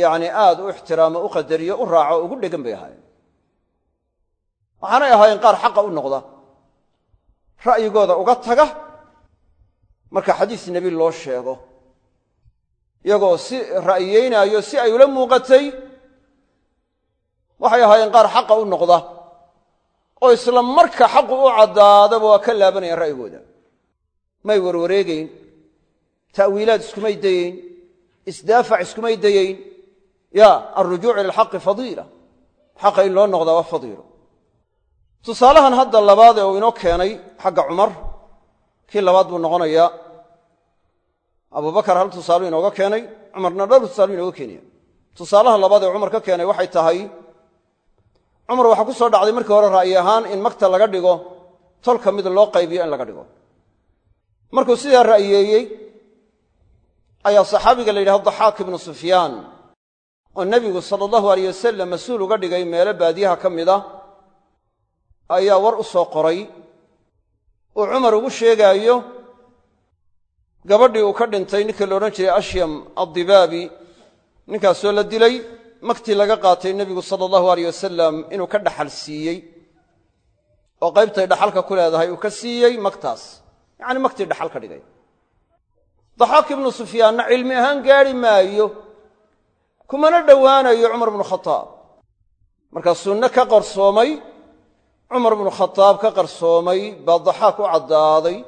yacni aad u ixtiraamo u qadariyo u raaco ugu dhegan bay ahaayeen. Waxaanay ahaayeen qaar xaqa u noqda. Ra'yigooda uga taga. Marka xadiis nebi loo sheego. Iyagoo si ra'yiyeynaayo si ay ula muuqatay waxay ahaayeen qaar xaqa u noqda. Oo isla marka xaqu u caddaadaba waa ka laabanayaan ra'yigooda. May warwareegayn ta'wiilaad iskumay dayeyn isdaafac iskumay dayeyn ya alrujuuc ila alxaqi fadiila xaqa in loo noqdaa waa fadiilo tusaalahan hadda labaad ee uu inoo keenay xagga cumar kii labaad buu noqonayaa. Abubakar hal tusaalu inooga keenay cumarna dhowr tusaalu inooga keenaya. Tusaalaha labaad ee cumar ka keenay waxay tahay cumar waxaa ku soo dhacday markii hore ra'yi ahaan in magta laga dhigo tolka mid loo qaybiyo in laga ayaa saxaabiga la yidhahdo daxaak ibnu sufyaan oo nebigu sala allahu aleyh wasalam mas'uul uga dhigay meelo baadiyaha ka mid a ayaa war u soo qoray. Uu cumar ugu sheegaayo gabadhii uu ka dhintay ninkii la odhan jiray ashyam addibaabi ninkaasoo la dilay magtii laga qaatay nebigu sala allahu aleyh wasalam inuu ka dhaxal siiyey oo qaybtay dhaxalka ku leedahay uu ka siiyey magtaas. Yacni magtii dhaxal ka dhigay daxaak ibnu sufyaanna cilmi ahaan gaadhi maayo kumana dhowaanayo cumar bnu khataab. Markaa sunne ka qarsoomay cumar bnu khataab ka qarsoomay baa daxaak u caddaaday.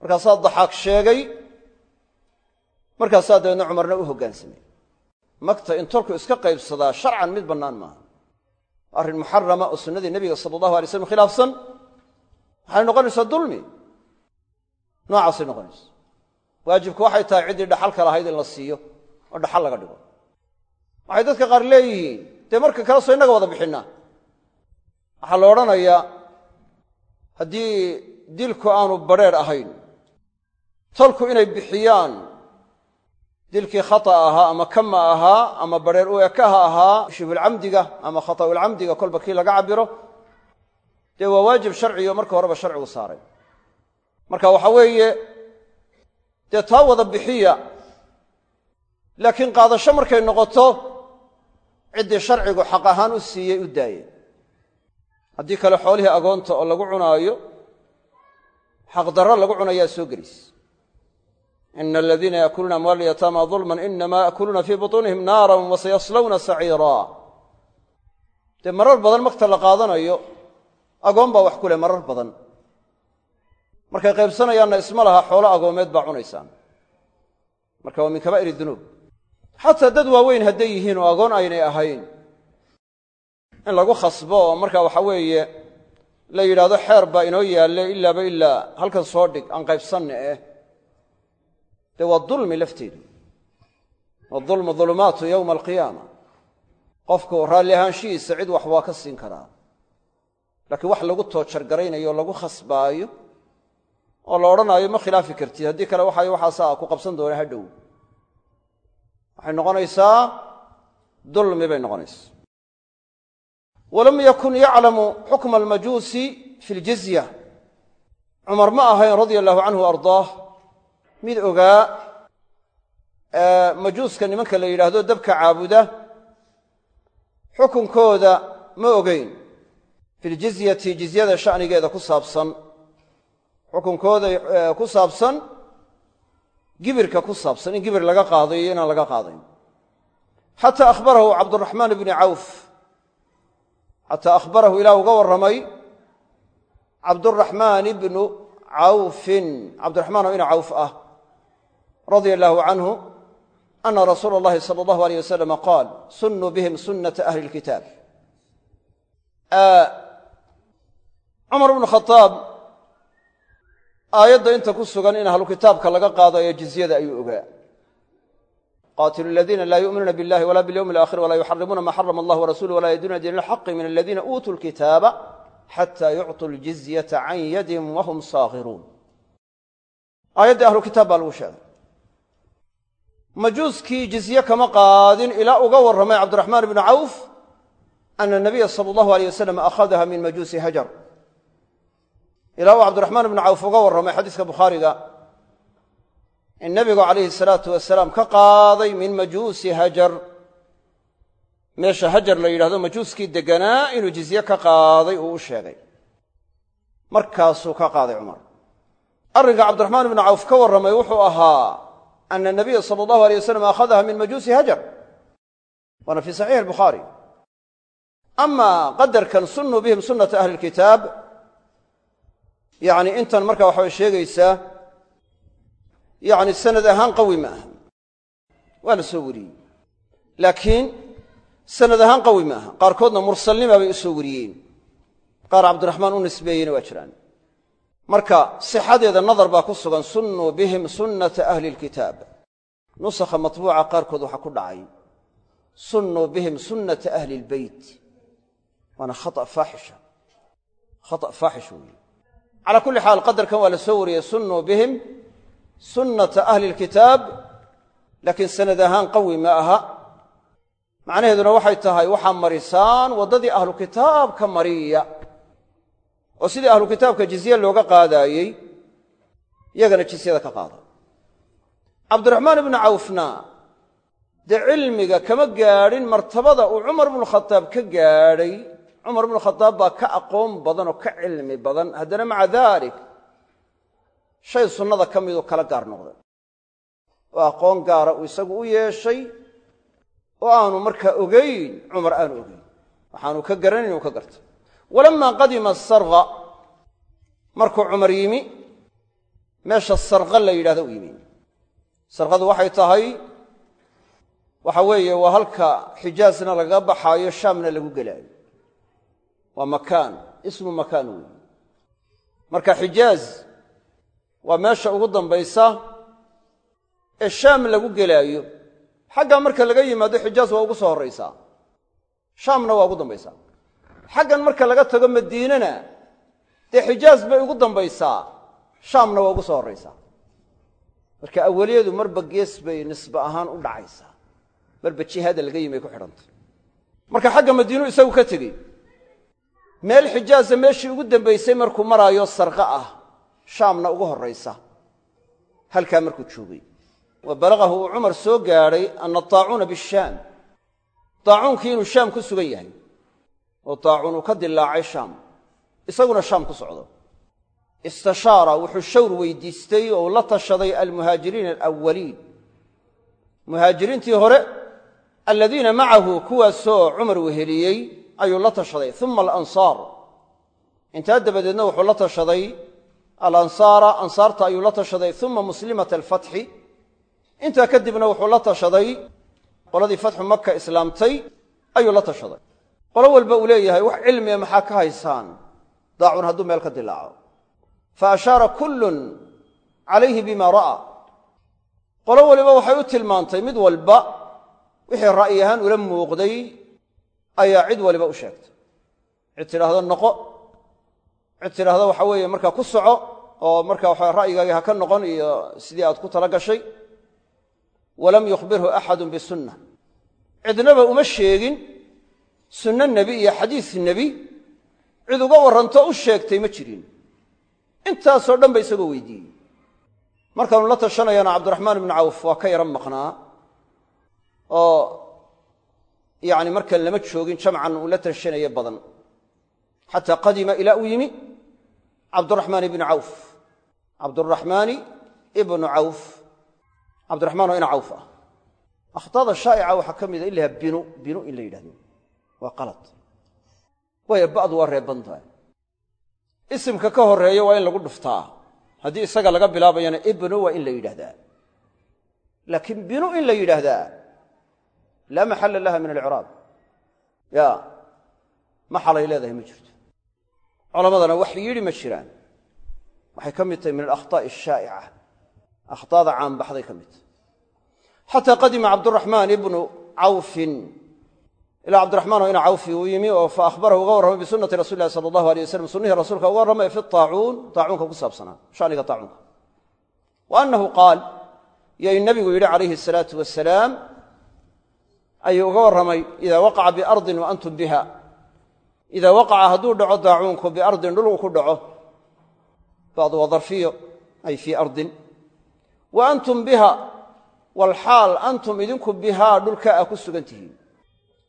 Markaasaa daxaak sheegay markaasaa dabeedna cumarna u hoggaansamay magta in tolku iska qaybsadaa sharcan mid bannaan maaha. Arrin muxarama oo sunnadii nebiga sala allahu alay slam khilaafsan waxay noqonaysaa dulmi. Noocaasay noqonaysa waajibku waxay tahay ciddii dhaxalka lahayd in la siiyo oo dhaxal laga dhigo. Waxay dadka qaar leeyihiin dee marka kale soo innaga wada bixinnaa waxaa la odhanayaa haddii dilku aanu badrheer ahayn tolku inay bixiyaan dilkii khata ahaa ama kama ahaa ama badrheer u ekaha ahaa shibulcamdiga ama khata'ulcamdiga kolba kii laga cabiro dee waa waajib sharcigo marka horeba sharcigu saaray. Marka waxa weeye dee taa wada bixiya. Laakiin qaadasho markay noqoto ciddii sharcigu xaq ahaan u siiyey u daaye haddii kale xoolihii agoonta oo lagu cunaayo xaqdarro lagu cunayaa soo gelis. Ina aladiina yaakuluuna amwaala yataama dulman inama yaakuluuna fii butuunihim naaran wasayaslawna saciira. Dee marar badan magta la qaadanayo agoon baa wax ku leh marar badan markay qaybsanayaanna isma laha xoolo agoomeed baa cunaysaan. Marka waa min kabaa'ir dunuub. Xataa dad waaweyn hadday yihiin oo agoon aynay ahayn. In lagu khasbo marka waxa weeye la yidhaahdo xeer baa inoo yaalle ilaaba ilaa halkan soo dhig aan qaybsanna eh. Dee waa dulmi lafteedu. Wadulmu dulumaatu yowma alqiyaama. Qofku raalli ahaanshihiisa cid wax waa ka siin karaa. Laakiin wax lagu toojargaraynayo o lagu khasbaayo oo la odhanaayo ma khilaafi kartid haddii kale waxay waxaasaa ku qabsan doona hadhow waxay noqonaysaa dulmi bay noqonaysaa walam yakun yaclamu xukma almajuusi fi ljizya cumar ma ahayn radia allahu canhu ardaah. Mid ogaa majuuska nimanka la yidhaahdo dabka caabuda xukunkooda ma ogeyn. Fi ljizyati jizyada shanigeeda ku saabsan xukunkooda ku saabsan gibirka ku saabsan in gibir laga qaadayo iyo inaan laga qaadayn. Xataa ahbarahu cabduraxmaan bni cawf. Xataa akhbarahu ilaah uga warramay cabduraxmaan ibnu cawfin cabdiraxmaan oo ina cawf ah radia allaahu canhu ana rasuula allahi sala allahu aleyh wasalam qaal sunnuu bihim sunnata ahli lkitaab cumar bnu khadaab aayadda inta ku sugan in ahlu kitaabka laga qaadayo jizyada ayuu ogaa. Qaatilu aladiina laa yu'minuuna biاllahi wala bilyowmi alakhir walaa yuxarimuuna ma xarama allah warasuluh walaa yaduuna diin alxaqi min aladiina uutuu lkitaaba xata yucطuu ljizyata can yadin wahum saakhiruun aayaddii ahlu kitaab baa lagu sheegay. Majuuskii jizye kama qaadin ilaa uga warramay cabdiraxmaan ibnu cawf ana nabiya sala allahu aleyh wasalam akhadaha min majuusi hajar ilaa uu cabdiraxmaan ibnu cawf uga warramay xadiiska bukhaariga in nebigu calayhi salaatu wasalaam ka qaaday min majuusi hajar. Meesha hajar la yidhahdo majuuskii deganaa inuu jizye ka qaaday uu u sheegay. Markaasuu ka qaaday cumar. Arrinka cabdiraxmaan ibnu cawf ka warramay wuxuu ahaa ana nabiya sala allahu aleyh wasalam akhadaha min majuusi hajar. Waana fii saxiixi albukhaari ama qadarkan sunnuu bihim sunnata ahli lkitaab yacni intan marka waxabay sheegaysaa yacni sanad ahaan qawi ma aha. Waa la soo wariyey. Laakiin sanad ahaan qawi ma aha. Qaarkoodna mursalnima bay u soo wariyeen. Qaar cabdiraxmaan u nisbeeyeyna waa jiraan. Marka sixadeeda nadar baa ku sugan sunnuu bihim sunnata ahli lkitaab nusakha matbuuca qaarkood waxaa ku dhacay sunnuu bihim sunnata ahli lbeyt waana khata faaxisha khata faaxish weeye calaa kulli xaal qadarkan waa la soo wariyey sunnuu bihim sunnata ahli lkitaab laakiin sanad ahaan qawi ma aha. Macnaheeduna waxay tahay waxaa marisaan waddadii ahlu kitaabka mariya. Oo sidii ahlu kitaabka jizye looga qaadaayey yagana jizyada ka qaada. Cabdiraxmaan ibnu cawfna dee cilmiga kama gaadhin martabada uu cumar bnu ka gaadhay cumar bnu khadaab baa ka aqoon badan oo ka cilmi badan. Haddana maca daalik shay sunnada ka miduu kala gaar noqday. Oo aqoon gaara uu isagu u yeeshay oo aanu markaa ogayn cumar aanu ogayn waxaanu ka garanayn uu ka gartay walamaa qadima asarqa markuu cumar yimi meesha sarqa la yidhahdo u yimi. Sarqadu waxay tahay waxa weeye waa halka xijaasna lagaga baxaayo shaamna lagu gelaayo waa makaan. Ismu makaan weeye marka xijaaz waa meesha ugu dambaysa ee shaam lagu gelaayo. Xaggaa marka laga yimaado xijaaz waa ugu soo horraysaa shaamna waa ugu dambaysaa xaggan marka laga tago madiinana dee xijaaz bay ugu dambaysaa shaamna waa ugu soo horraysaa marka awaliyadu marba gees bay nisbe ahaan u dhacaysaa marba jihaada laga yimi ay ku xidhantay marka xagga madiinu isagu ka tegey meel xijaaza meeshii ugu dambaysay markuu maraayo sarqa ah shaamna ugu horraysa. Halkaa markuu joogay. Wa balaqahu uu cumar soo gaadhay ana taacuuna bishaam. Taacuunkii inuu shaam ku sugan yahay. Oo taacuun uu ka dilaacay shaam. Isaguna shaam ku socdo. Istashaara wuxuu shawr weydiistay oo uu la tashaday almuhaajiriina alawaliin muhaajiriintii hore aladiina macahu kuwaasoo cumar weheliyey ayuu la tashaday. Uma alansaar. Intaa dabadeedna wuxuu la tashaday alansaara. Ansaarta ayuu la tashaday. Uma muslimata alfatxi intaa kadibna wuxuu la tashaday qoladii fatxu maka islaamtay ayuu la tashaday. Qolo walba uu leeyahay wax cilmiga maxaa ka haysaan? Daacun hadduu meel ka dilaaco. Fa ashaara kullun calayhi bima ra'a. Qolo waliba waxay u tilmaantay mid walba wixii ra'yi ahaan ula muuqday ayaa cid waliba u sheegtay. Cid tidhaahdo noqo cid tidhaahdo waxa weeye markaa ku soco oo marka waxa ra'yigaagii ha ka noqon iyo sidii aad ku tala gashay walam yukhbirhu axadun bisunna cidnaba uma sheegin sunno nebi iyo xadiis nebi cid uga warranto u sheegtay ma jirin. Intaasoo dhan ba isagoo weydiiyey. Markaanu la tashanayana cabdiraxmaan ibnu cawf waa ka yaran maqnaa oo yacni markan lama joogin jamcan uu la tashanaya badan. Xataa qadima ilaa uu yimi cabduraxmaan ibnu cawf. Cabduraxmaani ibnu cawf. Cabdiraxmaan oo ina cawf ah. Akhtaada shaa'ica waxaa ka mida in lahaa binu binu in la yidhahdo. Waa qalad. Waayo ba'du waa reeban tahay. Isimka ka horreeya waa in lagu dhuftaa. Haddii isaga laga bilaabayana ibnu waa in la yidhaahdaa laakiin binu in la yidhaahdaa laa maxalla laha min alciraab ya maxalay leedahay ma jirto culammadana wax yidhi ma jiraan waxay ka mid tahay min alakhtaa'i ashaa'ica akhtaada caanbaxday ka mid tahay xataa qadima cabduraxmaan ibnu cawfin ilaa cabdiraxmaan oo ina cawfi uu yimi oo fa ahbarahu uga warramay bisunati rasuli lahi sala allahu alay wasalam sunnihii rasuulka uga warramay fi taacuun taacuunka ku saabsanaa shaniga taacuunka wa annahu ayuu uga warramay idaa waqaca biardin wa antum biha idaa waqaca hadduu dhaco daacuunku biardin dhulku ku dhaco bacdu waa darfiyo ay fii ardin. Wa antum biha walxaal antum idinku bihaa dhulka a ku sugan tihiin.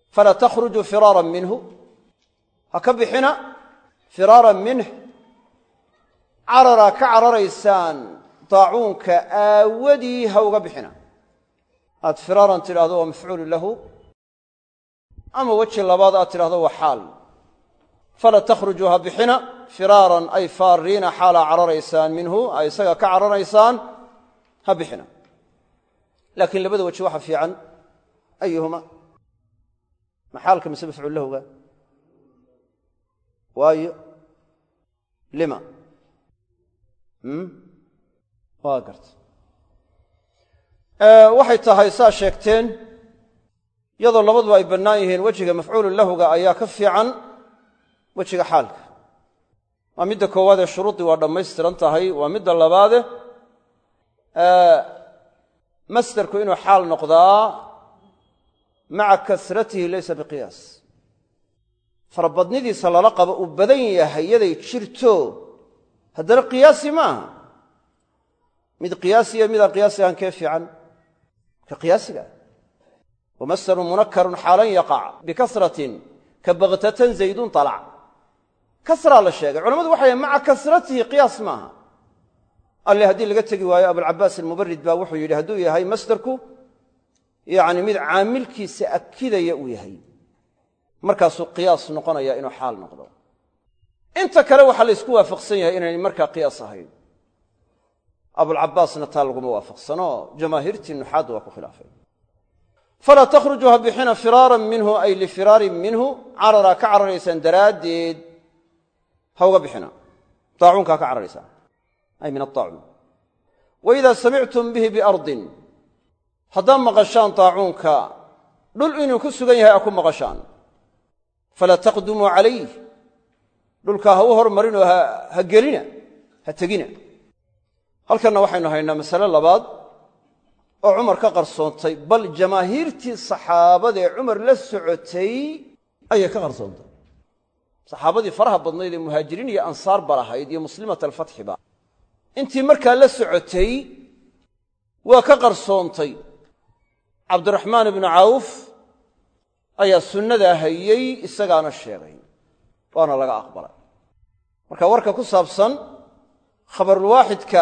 Fala takhrujuu firaaran minhu. Ha ka bixina firaaran minh cararaa ka cararaysaan daacuunka aawadii ha uga bixina aad firaaran tidhaahdo waa mafcuulu lahu ama weji labaad aad tidhahdo waa xaal. Fala takhrujuu ha bixina firaaran ay faariina xaalaa cararaysaan minhu ay isaga ka cararaysaan ha bixina. Laakiin labada weji waxa fiican ayuhuma ma xaalka mise mafcuul lahuga? Waayo. Lima? Waa garta waxay tahay saa sheegteen iyadoo labaduba ay bannaan yihiin wejiga mafcuulu lahuga ayaa ka fiican wejiga xaalka. Waa midda koowaadee shuruuddii waa dhammaystiran tahay waa midda labaade. Masderku inuu xaal noqdaa maca kasratihi laysa biqiyaas. Farabadnidiisa lala qabo uu badan yahay yaday jirto haddana qiyaasi ma aha mid qiyaasiya midaan qiyaasi ahaan kee fiican ka qiyaasiga. Wamasdarun munakarun xaalan yaqac bikasratin ka baktatan zaydun alac kasraa la sheegay. Culamadu waxay maca kasratihi qiyaas maaha. Alle haddii laga tegi waayo abulcabaas almubarid baa wuxuu yidhi hadduu yahay masdarku yani mid caamilkiisa akidaya uu yahay. Markaasuu qiyaas noqonaya inuu xaal noqdo. Inta kale waxaa la ysku waafaqsan yahay ahayn abulcabaasna taa laguma waafaqsano jamaahiirtii nuxaadda waa ku khilaafay falaa takhrujuu ha bixina firaaran minhu ay lifiraarin minhu cararaa ka cararaysaan daraaddeed ha uga bixina. Daacuunkaa ka cararaysaan ay min aaacuun wa idaa samictum bihi biardin haddaad maqashaan daacuunka dhul inuu ku sugan yahay a ku maqashaan. Falaa taqdumuu calayh dhulkaa ha u hormarinoo ha gelina ha tegina halkanna waxaynu haynaa masale labaad oo cumar ka qarsoontay bal jamaahiirtii saxaabadaee cumar la socotay ayay ka qarsoontay. Saxaabadii faraha badnayd ee muhaajiriin iyo ansaar ba lahayd iyo muslimat alfatxiba intii markaa la socotay waa ka qarsoontay. Cabdiraxmaan ibnu cawf ayaa sunnadaa hayey isagaana sheegay waana laga aqbalay. Marka warka ku saabsan khabarulwaaxidka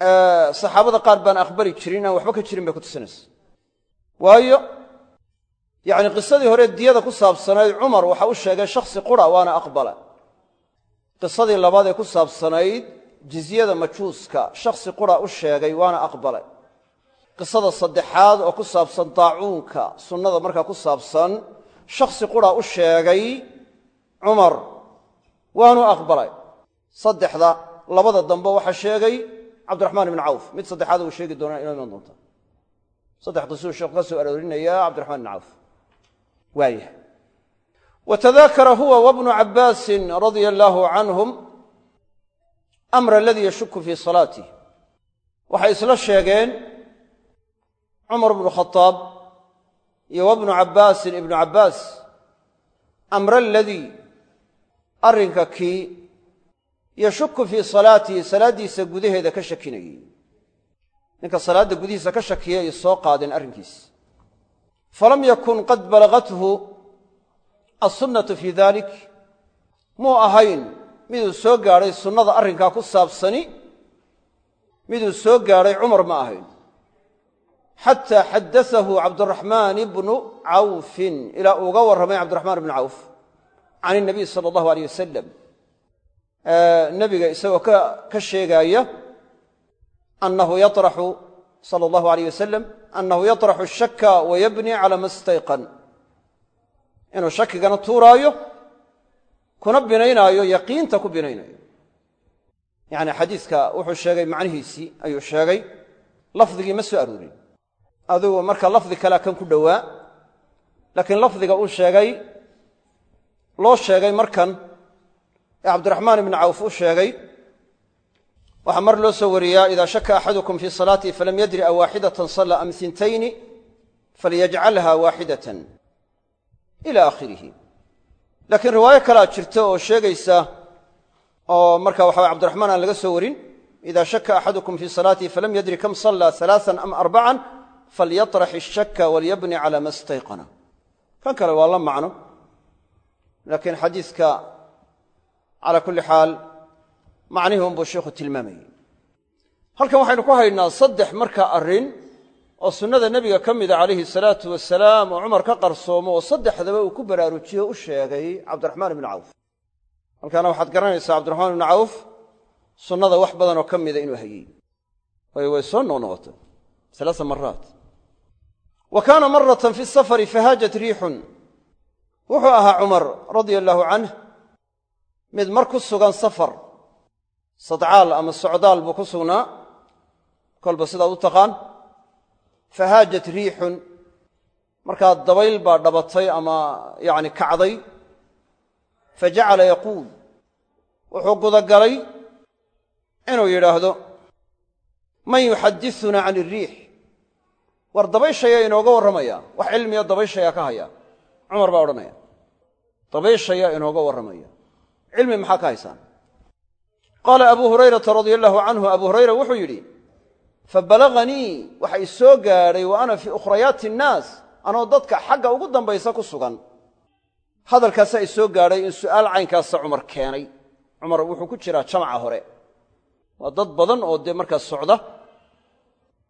saxaabada qaar baan aqbali jirin aan waxba ka jirin bay ku tusinaysa. Waayo yacni qisadii hore diyada ku saabsanayd cumar waxa u sheegay shakhsi qura waana aqbala. Qisadii labaad ee ku saabsanayd jizyada majuuska shakhsi qura u sheegay waana aqbalay. Qisada saddexaad oo ku saabsan daacuunka sunnada markaa ku saabsan shakhsi qura u sheegay cumar waanu aqbalay. Saddexda labada dambe waxaa sheegay cabdiraxmaan ibn cawf mid saddexaad uu sheegi doonaa inoo iman doonta saddex qisuu ka soo aroorinaya cabdiraxmaan ibn cawf waayah watadakara huwa wabnu cabbaasin radia allaahu canhum amra aladii yashuku fii salaatih waxay isla sheegeen cumar bnu khadaab iyo wabnu cabbaasin ibnu cabbaas amra aladii arrinka kii yashuku fii salaatihi salaaddiisa gudaheeda ka shakinayey ninka salaadda gudihiisa ka shakiya ay soo qaadeen arrinkiis. Falam yakun qad balagathu alsunnatu fii dalik muu ahayn miduu soo gaadhay sunnada arrinkaa ku saabsani miduu soo gaadhay cumar ma ahayn. Xataa xadaahu cabduraxmaan ibnu cawfin ilaa uuga warramay cabdiraxmaan ibnu cawf can inabiy sala allahu aleyh wasalam nebiga isagoo ka sheegaaya annahu yaطraxu sala allahu aleyh wasalam annahu yaطraxu shaka wa yabni cala ma stayqan inuu shakigana tuuraayo kuna binaynaayo yaqiinta ku binaynayo yacni xadiiska wuxuu sheegay macnihiisii ayuu sheegay lafdigii ma soo aroorin. Adigu marka lafdi kalea kan ku dhowaa laakiin lafdiga uu sheegay loo sheegay markan ee cabdiraxmaan ibnu cawf u sheegay waxaa mar loo soo wariyaa ida shaka axadukum fii salaatihi falam yadri a salla am hintayni falyajcalha waaxidatan ila aakhirihi. Laakiin riwaayo kalea jirta oo sheegaysa oo marka waxa cabdiraxmaan aan laga soo warin ida shaka axadukum fii salaatihi falam yadri kam salla alaaan am arbacan falyatrax ishaka walyabni cala ma stayqana kan kale waa la macno laakiin xadiiska cala kulli xaal macnihii unbuu sheikhu tilmaamayey. Halkan waxaynu ku haynaa saddex marka arrin oo sunnada nebiga ka mida calayhi salaatu wasalaam oo cumar ka qarsoomo oo saddexdaba uu ku baraarujiye o u sheegay cabdiraxmaan ibnu cawf. Halkaana waxaad garanaysaa cabdiraxmaan ibnu cawf sunnada wax badanoo ka mida inuu hayey waayo way soo noqnoqotay alaaa maraat wa kaana maratan fi safari fahaajat riixun. Wuxuu ahaa cumar radia allaahu canh mid mar ku sugan safar sadcaal ama socdaal buu ku sugnaa. Kolba sidaad u taqaan fahaajat riixun. Markaa dabayl baa dhabatay ama yacni kacday fa jacala yaquul. Wuxuu gudagalay inuu yidhaahdo man yuxaddisunaa can iriix war dabayshayaa inooga warramaya wax cilmiya dabayshayaa ka haya. Cumar baa odhanaya dabayshayaa inooga warramaya cilmi maxaa ka haysaan qaala abuu hurayrata radia allaahu canhu abuu hurayra wuxuu yidhi fabalaganii waxa i soo gaadhay wa ana fii ukhrayaati innaas anoo dadka xagga ugu dambaysa ku sugan. Hadalkaasaa i soo gaadhay in su'aal caynkaasa cumar keenay. Cumar wuxuu ku jiraa jamaca hore. Waa dad badan oo dee markaas socda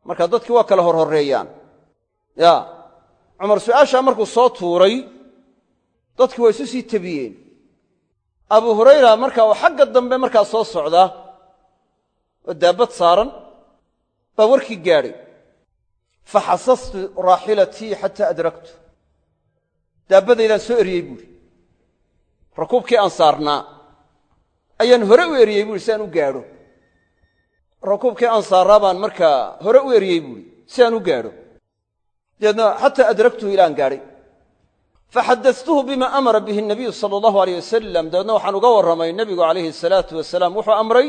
marka dadkii waa kala horhoreeyaan ya cumar su'aashaa markuu soo tuuray dadkii waa isu sii tebiyeen abu hurayra marka oo xagga dambe markaa soo socda oo daabbad saaran baa warkii gaadhay. Fa xasastu raaxilatii xataa adraktu. Daabbadaydaan soo eriyey buuhi rakuubkii aan saarnaa ayaan hore u eriyey buuhi si aan u gaadho. Rakuubkii aan saarraa baan markaa hore u eriyey buuhi si aan u gaadho. Dabeedna xataa adraktuhu ilaan gaadhay faxadatuhu bima amara bihi nabiyu sala allahu aleyh wasalam dabeedna waxaan uga warramay nebigu calayhi salaatu wasalaam wuxuu amray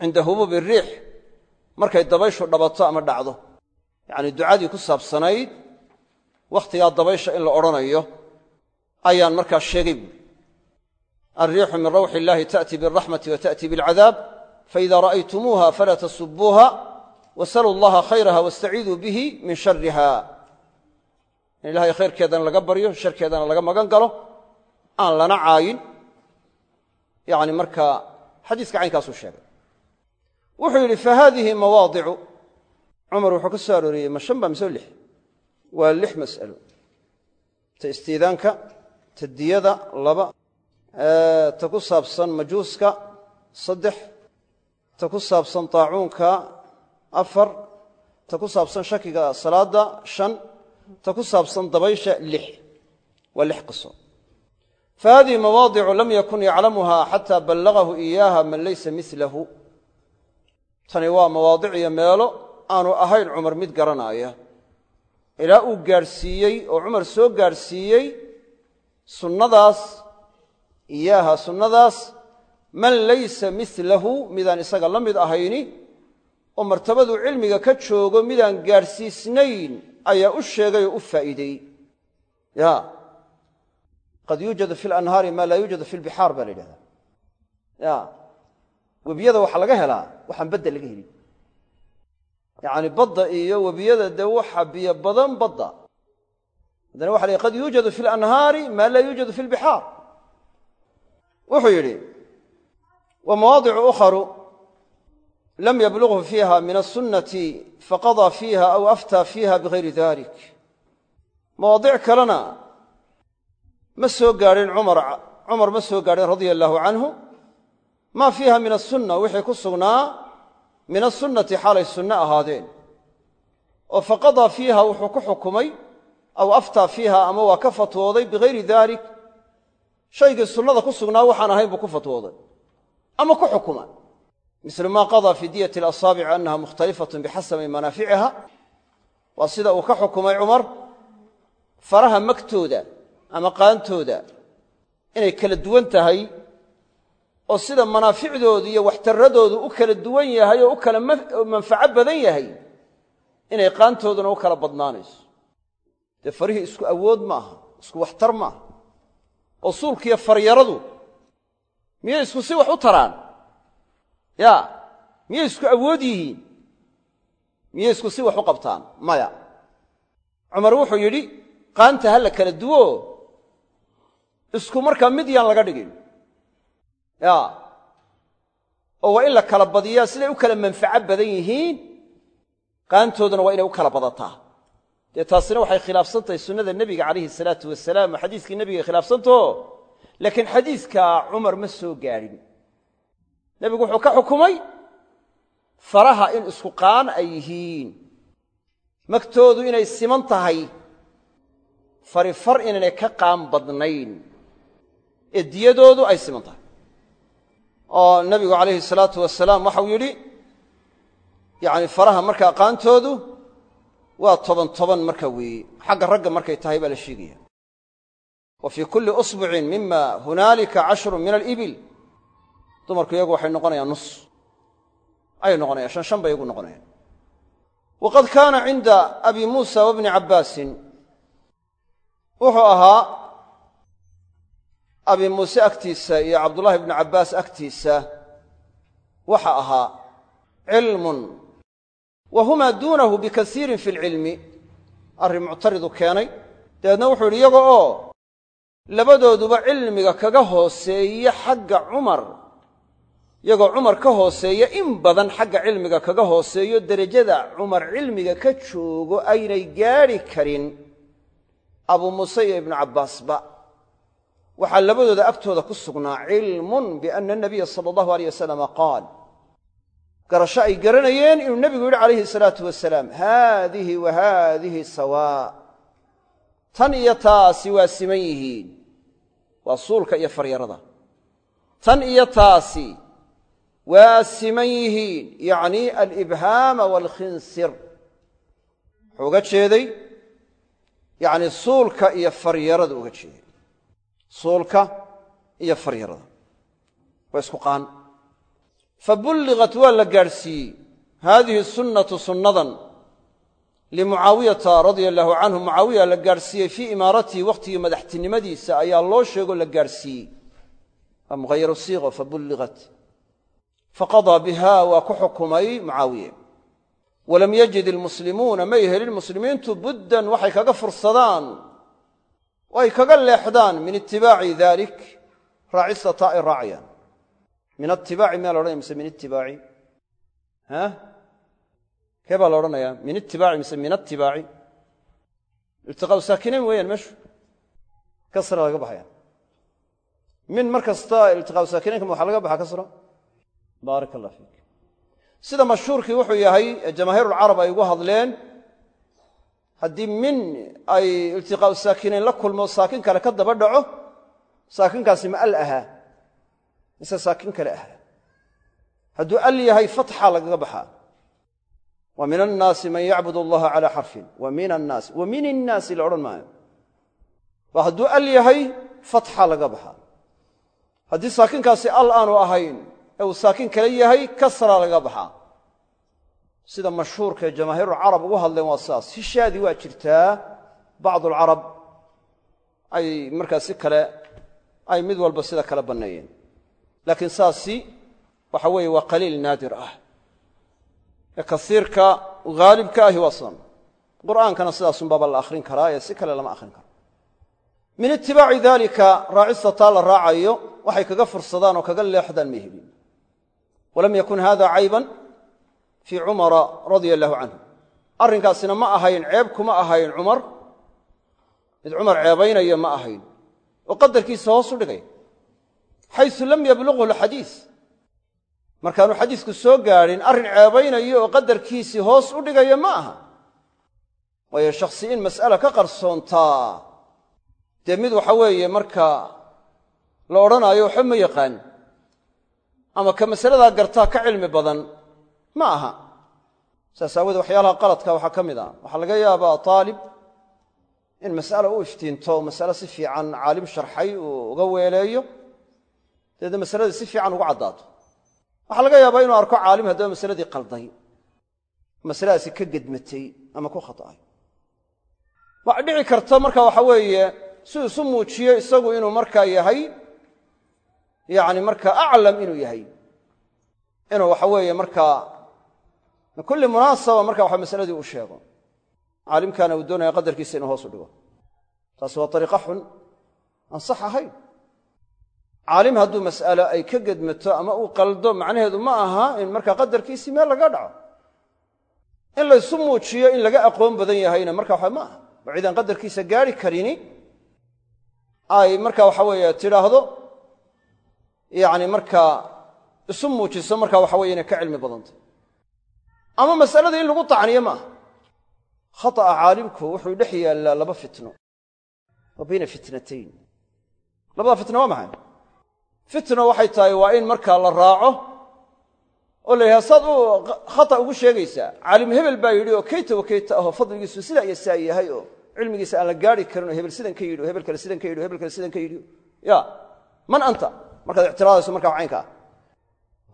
cinda hubuubi riix markay dabayshu dhabato ama dhacdo yacnii ducadii ku saabsanayd wakhtigaa dabaysha in la odhanayo ayaan markaa sheegay buuri alriixu min rawxi illahi ta'ti bialraxmati wa ta'ti bilcadaab faida ra'aytumuuha falaa tasubuuha wasaluu allaha khayraha wastaciiduu bihi min shariha in ilahay khayrkeedana laga baryo sharkeedana laga magan galo aan lana caayin. Yani markaa xadiiska caynkaasuu sheegay. Wuxuu yidhi fa haadihi mawaadicu. Cumar wuxuu ka soo arooriyey ma shan ba mise lix waa lix mas'alo ta istiidaanka ta diyada laba ta ku saabsan majuuska saddex ta ku saabsan taacuunka afar ta ku saabsan shakiga salaadda shan ta ku saabsan dabaysha lix waa lix qiso. Fa hadihi mawaadicu lam yakun yaclamuha xataa ballagahu iyaaha man laysa milahu tani waa mawaadic iyo meelo aanu ahayn cumar mid garanaaya ilaa uu gaadhsiiyey oo cumar soo gaadhsiiyey sunnadaas iyaaha sunnadaas man laysa milahu midaan isaga la mid ahayni oo martabaduu cilmiga ka joogo midaan gaadhsiisnayn ayaa u sheegay oo u faa'iideeyey ya. Qad yuujadu fi lanhaari maa laa yuujadu fi lbixaar baa la yidhahdaa. Ya. Webiyada waxaa laga helaa waxaan badda laga helin. Yacni badda iyo webiyada dee waxa biyo badan badda. Haddana waxa la qad yuujadu fi lanhaari maa laa yuujadu fi lbixaar wuxuu yidhi wa mawaadicu lam yablughu fiiha min aلsunnati faqadaa fiiha aw aftaa fiiha bigayri dalik mawaadic kalena ma soo gaadhin cumar ma soo gaadhin radia allaahu canhu maa fiiha min asunna wixii ku sugnaa min asunnati xaalay sunno ahaadeen. Oo faqadaa fiiha wuxuu ku xukumay aw aftaa fiiha ama waa ka fatwooday bigayri dalik shaygii sunnada ku sugnaa waxaan ahayn buu ku fatwooday ama ku xukuma mislu maa qadaa fii diyati alasaabici annaha mukhtalifatun bixasabi manaaficiha waa sida uu ka xukumay cumar faraha magtooda ama qaantooda inay kala duwan tahay oo sida manaaficdoodu iyo waxtarradoodu u kala duwan yahay oo u kala manfaco badan yahay inay qaantooduna u kala badnaanayso. Dee farihii isku awood maaha isku waxtar maaha oo suulkiiyo faryaradu miyay isku si wax u taraan ya miyay isku awood yihiin? Miyay isku si wax u qabtaan? Maya. Cumar wuxuu yidhi qaanta ha la kala duwo. Isku markaa mid yaan laga dhigin. Ya. Oo waa in la kala badiyaa siday u kala manfaco badan yihiin? Qaantooduna waa inay u kala badataa. Dee taasina waxay khilaafsan tahay sunnada nebiga calayhi salaatu wasalaam oo xadiiskii nebiga khilaafsantaho laakiin xadiiska cumar ma soo gaadhin nebigu wuxuu ka xukumay faraha in isku qaan ay yihiin. Magtoodu inay siman tahay fari far inaynay ka qaan badnayn. Ee diyadoodu ay siman tahay. Oo nebigu calayhi salaatu wasalaam waxau yidhi yacni faraha markaa qaantoodu waa toban toban marka weeye xagga ragga markay tahay baa la sheegaya. Wa fii kulli usbucin mima hunaalika cashrun min alibil dumarku iyagu waxay noqonayaan nus. Ayay noqonayaan shan shan bay iyagu noqonayaan. Waqad kaana cinda abi muusa wabni cabbaasin. Wuxuu ahaa abi muuse agtiisa iyo cabdullahi bni cabbaas agtiisa. Waxa ahaa cilmun. Wa humaa duunahu bikasiirin fi lcilmi arrin muctaridu keenay. Dabeedna wuxuu yidhi iyaga oo labadooduba cilmiga kaga hooseeya xagga cumar iyagoo cumar ka hooseeya in badan xagga cilmiga kaga hooseeyo derajada cumar cilmiga ka joogo aynay gaadhi karin abuu muuse iyo ibnu cabbaasba waxaa labadooda agtooda ku sugnaa cilmun biana anabiya sala allahu aleyh wasalama qaal. Garasho ay garanayeen inuu nebigu yidhi calayhi salaatu wasalaam haadihi wa haadihi sawaa tan iyo taasi waa siman yihiin. Waa suulka iyo faryarada. Tan iyo taasi waa siman yihiin yacni alibhaama waalkhinsir wuxuu uga jeeday yacni suulka iyo faryarada uga jeeday. Suulka iyo faryarada. Waa isku qaan. Fabulligat waa la gaadhsiiyey. Haadihi sunnatu sunnadan limucaawiyata radia allaahu canhu mucaawiya la gaadhsiiyey fii imaaratihi wakhtigii madaxtinimadiisa ayaa loo sheego la gaadhsiiyey. Waa muhayaru siiqo fabulligat faqadaa biha waa ku xukumay mucaawiye. Walam yajid ilmuslimuuna may helin muslimiintu buddan waxay kaga fursadaan oo ay kaga leexdaan min itibaaci dalik raacista taa ay raacayaan. Min atibaaci miyaa la odhanaya mise min itibaaci ha? Kee baa la odhanayaa? Min itibaaci mise min atibaaci iltiqaau saakinayn weeyaan meeshu. Kasra laga baxaya min mar kasta baarak allah fiik. Sida mashhuurkii wuxuu yahay ee jamaahiirulcarab ay ugu hadleen haddii min ay iltiqaau saakinayn la kulmo saakin kale ka daba dhaco saakinkaasi ma al ahaa mise saakin kale ahaa. Hadduu al yahay fatxa lagaga baxaa. Wa annaasi man yacbud allaha calaa xarfin. Wa annaasi wa innaasi la odhan maayo. Waa hadduu al yahay fatxa laga baxaa. Haddii saakinkaasi al aanu ahayn ee uu saakin kale yahay kasra laga baxaa. Sida mashhuurka ee jamaahiirulcarab ugu hadleen waa sidaas hishaadii waa jirtaa bacdu alcarab ay markaa si kale ay mid walba sida kale banneeyeen. Laakiin saasi waxa weeye waa qaliil naadir ah. Ee kasiirka haalibka ahi waa sidan. Qur'aankana sidaasunbaaba la akhrin karaa ee si kale lama akhrin karo. Min itibaaci daalika raacista taa la raacayo waxay kaga fursadaan oo kaga leexdaan ma walam yakun hada cayban fii cumara radia allahu canhu arrinkaasina ma ahayn ceeb kuma ahayn cumar. Mid cumar ceebaynaya ma ahayn. Oo qadarkiisa hoos u dhigay. Xaysu lam yablughu lxadiis markaanu xadiisku soo gaadhin arrin ceebaynayo oo qadarkiisii hoos u dhigaya ma aha. Waayo shakhsi in mas'ala ka qarsoontaa. Dee mid waxa weeye marka la odhanaayo waxba ma yaqaan ama ka masaladaa gartaa ka cilmi badan ma aha. Saas waxyaalaha qaladka waxaa ka mid ah. Waxaa laga yaabaa aalib in mas'ala u iftiinto masale si fiican caalim sharxay uu uga weeleeyo dabeedna masaladii si fiican ugu caddaato. Waxaa laga yaabaa inuu arko caalim haddaba masaladii qalday masaladaasi ka gedmatay ama ku khata'ay. Waxa dhici karta marka waxa weeye si isu muujiyo isagu inuu markaa yahay yacni markaa aclam inuu yahay. Inuu waxa weeye markaa min kulli munaasaba marka waxa masaladii uu sheego. Caalimkaana uu doonaya qadarkiisa inuu hoos u dhigo. Taasi waa ariiqa xun aan sax ahayn. Caalim hadduu mas'alo ay ka gedmato ama uu qaldo macnaheedu ma aha in markaa qadarkiisii meel laga dhaco. In laysu muujiyo in laga aqoon badan yahayna marka waxa ma aha. Oo cidaan qadarkiisa gaari karini ay marka waxa weeye yacni markaa isu muujiso marka waxa weye inay ka cilmi badantay. Ama masalada in lagu tacniyo ma aha. Khata'a caalimku wuxuu dhex yaallaa laba fitno. Wa bayna fitnatayn. Labada fitno waa maxay? Fitno waxay tahay waa in markaa la raaco oo la yidhaha saad u khata ugu sheegaysaa. Caalim hebel baa yidhi oo keyta wa keyta ahoo fadligiisu sidaa iyo saa yahay oo cilmigiisa aan la gaari karin oo hebel sidan ka yidhi o hebel kale sidan ka yidhi o hebel kale sidan ka yidhi. Ya man anta markaad ictiraadayso markaa caynkaa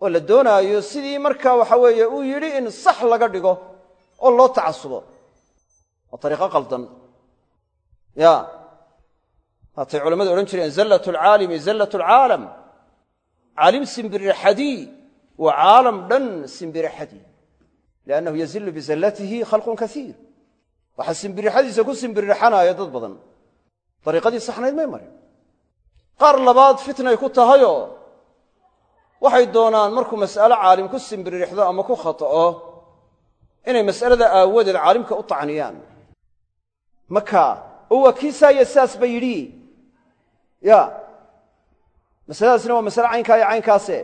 oo la doonaayo sidii marka waxa weeye uu yidhi in sax laga dhigo oo loo tacasubo waa ariiqo qaldan. Ya. Waatay culamadu odhan jireen zallat alcaalimi zallat alcaalam caalim simbirixadii waa caalam dhan simbirixadii liannahu yazilu bizallatihi khalqun kaiir waxaa simbirixadiisa ku simbirixanaaya dad badan. Dariiqadii saxnayd may marin qaar labaad fitnay ku tahayoo waxay doonaan markuu mas'alo caalim ku simbirixdo ama ku khata'o inay mas'alada aawadeed caalimka u tacniyaan. Maka oo waa kiisaaya saas ba yidhi. Ya masaladaasna waa masale caynkaa iyo caynkaase.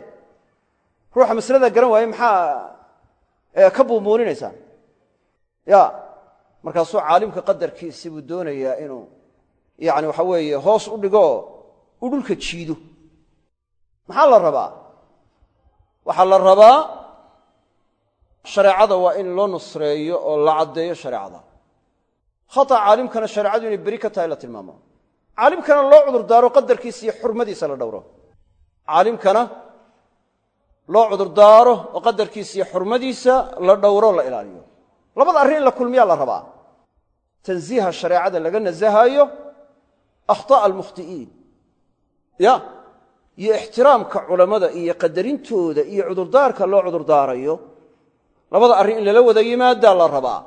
Ruuxa masalada garan waaye maxaa ka buumuuninaysaa ya markaasuu caalimka qadarkiisii buu doonayaa inuu yani waxa weeye hoos u dhigo u dhulka jiido maxaa la rabaa? Waxaa la rabaa shareecada waa in loo nusreeyo oo la caddeeyo shareecada. Khata caalimkana shareecadu inay beri ka tahay la tilmaamo. Caalimkana loo cudurdaaro qadarkiisa iyo xurmadiisa la dhowro. Caalimkana loo cudurdaaro oo qadarkiisa iyo xurmadiisa la dhowro la ilaaliyo. Labada arrin in la kulmiyaa la rabaa. Tansiiha shareecada laga nasahaayo akhطa'a almukhti'iin ya iyo ixtiraamka culammada iyo qadarintooda iyo cudurdaarka loo cudurdaarayo labada arrin in lala wada yimaadaa la rabaa.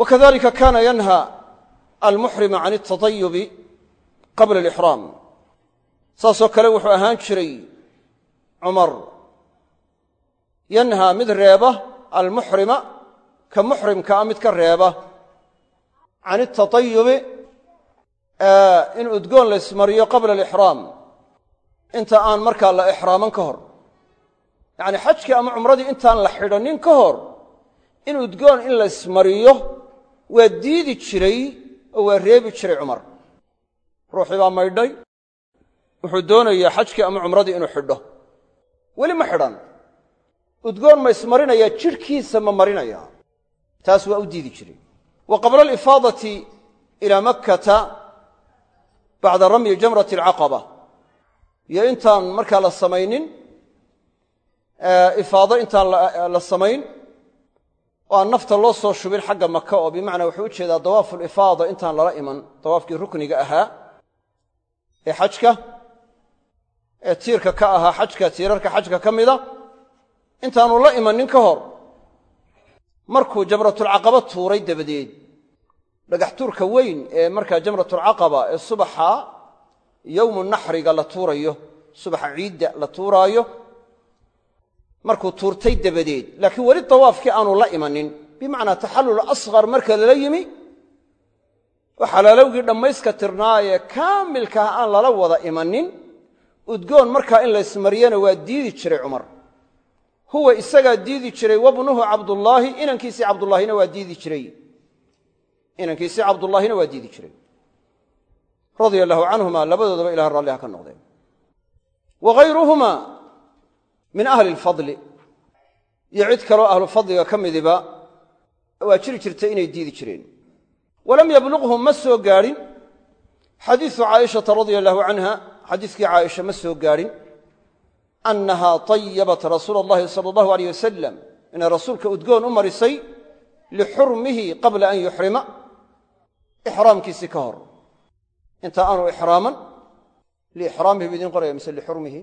Wakadalika kana yanha almuxrima can altadayubi qabla alixraam saasoo kale wuxuu ahaan jiray cumar. Yanhaa mid reeba almuxrima ka muxrimka a mid ka reeba. Can altadayubi in udgoon la ismariyo qabla alixraam inta aan markaa la ixraaman ka hor. Yacni xajkii ama cumradii intaan la xidhannin ka hor in udgoon in la ismariyo waa diidi jiray oo waa reebi jiray cumar. Ruuxii baa maydhay. Wuxuu doonayaa xajkii ama cumradii inuu xidho. Weli ma xidhan. Udgoon ma ismarinayaa jidhkiisa ma marinaya taas waa u diidi jiray. Wa qabla alifaadati ilaa bacda ramyi jamrati alcaqaba. Iyo intaan markaa la samaynin ifaado intaan la samayn oo aan nafta loo soo shubin xagga maka oo bimacnaa wuxuu u jeedaa dawaafu lifaada intaan lala iman dawaafkii rukniga ahaa ee xajka ee tiirka ka ahaa xajka tiirarka xajka ka mida intaanu la imanin ka hor. Markuu jamratulcaqaba tuuray dabadeed dhagax tuurka weyn ee markaa jamratulcaqaba ee subaxa yowmu naxriga la tuurayo subaxa ciidda la tuuraayo markuu tuurtay dabadeed. Laakiin weli dawaafkii aanu la imanin. Bimacnaa taxallul asqar marka lala yimi oo xalaalowgii dhammayska tirnaayee kaamilkaah aan lala wada imanin udgoon markaa in la ysmariyana waa diidi jiray cumar. Huwa isagaa diidi jiray wabnuhu cabdullaahi inankiisii cabdullaahina waa diidi jiray inankiisii cabdullaahina waa diidi jiray. Radia allahu canhuma labadoodaba ilaha raalliha ka noqdeen wa hayruhuma min ahli alfadli iyo cid kaloo ahlu fadliga ka midiba waa jiri jirtay inay diidi jireen. Walam yablughum ma soo gaadhin xadiisu caaishata radia allahu canha xadiiskii caaisha ma soo gaadhin annahaa tayabat rasuula allahi sala allahu aleyh wasalam inay rasuulka udgoon u marisay lixurmihi qabla an yuxrima ixraamkiisii ka hor inta aanu ixraaman liixraamihi bu idiin qoraya mise lixurmihi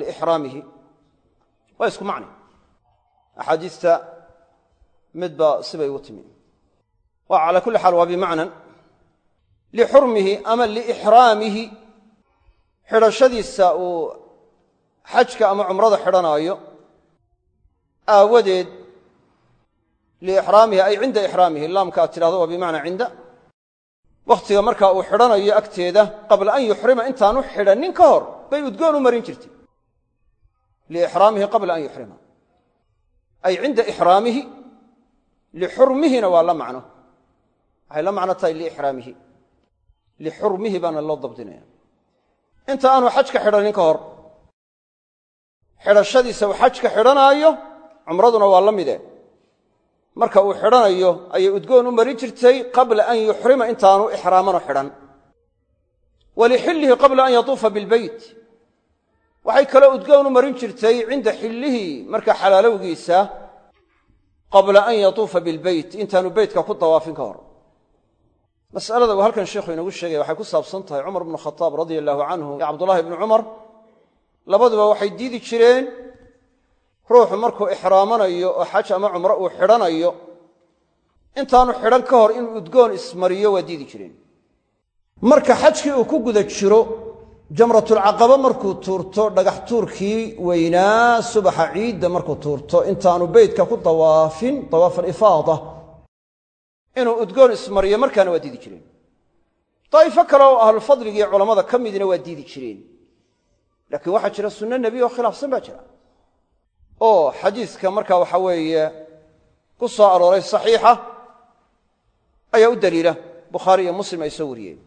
liixraamihi waa isku macni axaadiista midba sibay ugu timi waa calaa kulli xaal waa bimacnan lixurmihi ama liixraamihi xidhashadiisa uu xajka ama cumrada xidhanaayo aawadeed liixraamihi ay cinda ixraamihi laamka aad tidhahdo waa bimacnaa cinda wakhtiga markaa uu xidhanayo agteeda qabla an yuxrima intaanu xidhannin ka hor bay udgoon u marin jirtay liixraamihi qabla an yuxrima ay cinda ixraamihi lixurmihina waa la macno waxay la macno tahay liixraamihi lixurmihi baana loo dabdinaya inta aanu xajka xidhanin ka hor xidhashadiisa uu xajka xidhanaayo cumraduna waa la mide marka uu xidhanayo ayay udgoon u marin jirtay qabla an yuxrima intaanu ixraamano xidhan. Walixillihi qabla an yatuufa bilbeyt waxay kaloo udgoon u marin jirtay cinda xillihi marka xalaalowgiisa qabla an yatuufa bilbeyt intaanu beytka ku dawaafin ka hor. Masalada uu halkan sheikhu inoogu sheegaya waxay ku saabsan tahay cumar bnu khataab radia allaahu canhu iyo cabdullaahi bnu cumar. Labaduba waxay diidi jireen ruuxu markuu ixraamanayo oo xaj ama cumro uu xidhanayo intaanu xidhan ka hor inuu udgoon ismariyo waa diidi jireen. Marka xajkii uu ku guda jiro jamratulcaqaba markuu tuurto dhagax tuurkii weynaa subaxa ciidda markuu tuurto intaanu beytka ku dawaafin dawaaf alifaada inuu udgoon ismariyo markaana waa diidi jireen. Daa'ifo kale oo ahlulfadligiiyo culammada ka midina waa diidi jireen. Laakiin waxaa jira sunno nebi oo khilaafsan baa jira oo xadiiska marka waxa weeye ku soo arooray saxiixa ayaa u daliila. Bukhaari iyo muslim ay soo wariyeen.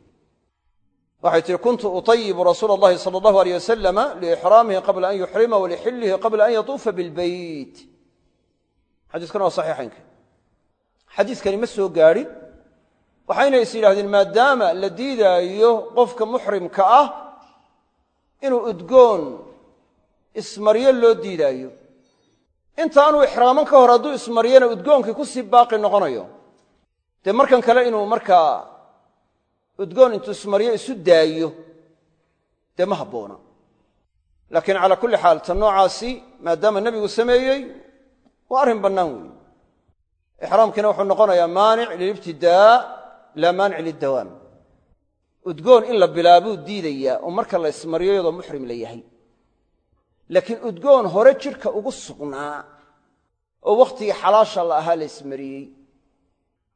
Waxay tihi kuntu utayibu rasuula allahi sala allahu aleyh wasalama liixraamihi qabla an yuxrima walixillihi qabla an yatuufa bilbeyt xadiiskana waa saxiixaynka. Xadiiskani ma soo gaadhin. Waxayna is yidhahdeen maadaama la diidaayo qofka muxrimka ah inuu udgoon ismaryo loo diidaayo intaanu ixraaman ka hor hadduu ismaryana udgoonkii ku sii baaqi noqonayo. Dee markan kale inuu markaa udgoon intuu ismaryo isu daayo dee ma habboona. Laakiin calaa kulli xaal tan noocaasi maadaama nebigu sameeyey waa arrin bannaan weeye ixraamkiina wuxuu noqonayaa maanic lilibtidaa laa maanic lildawaam udgoon in la bilaabuu diidayaa oo marka la ismaryo iyadoo muxrim la yahay laakiin udgoon hore jidhka ugu sugnaa oo wakhtigii xalaasha la ahaa la ismariyey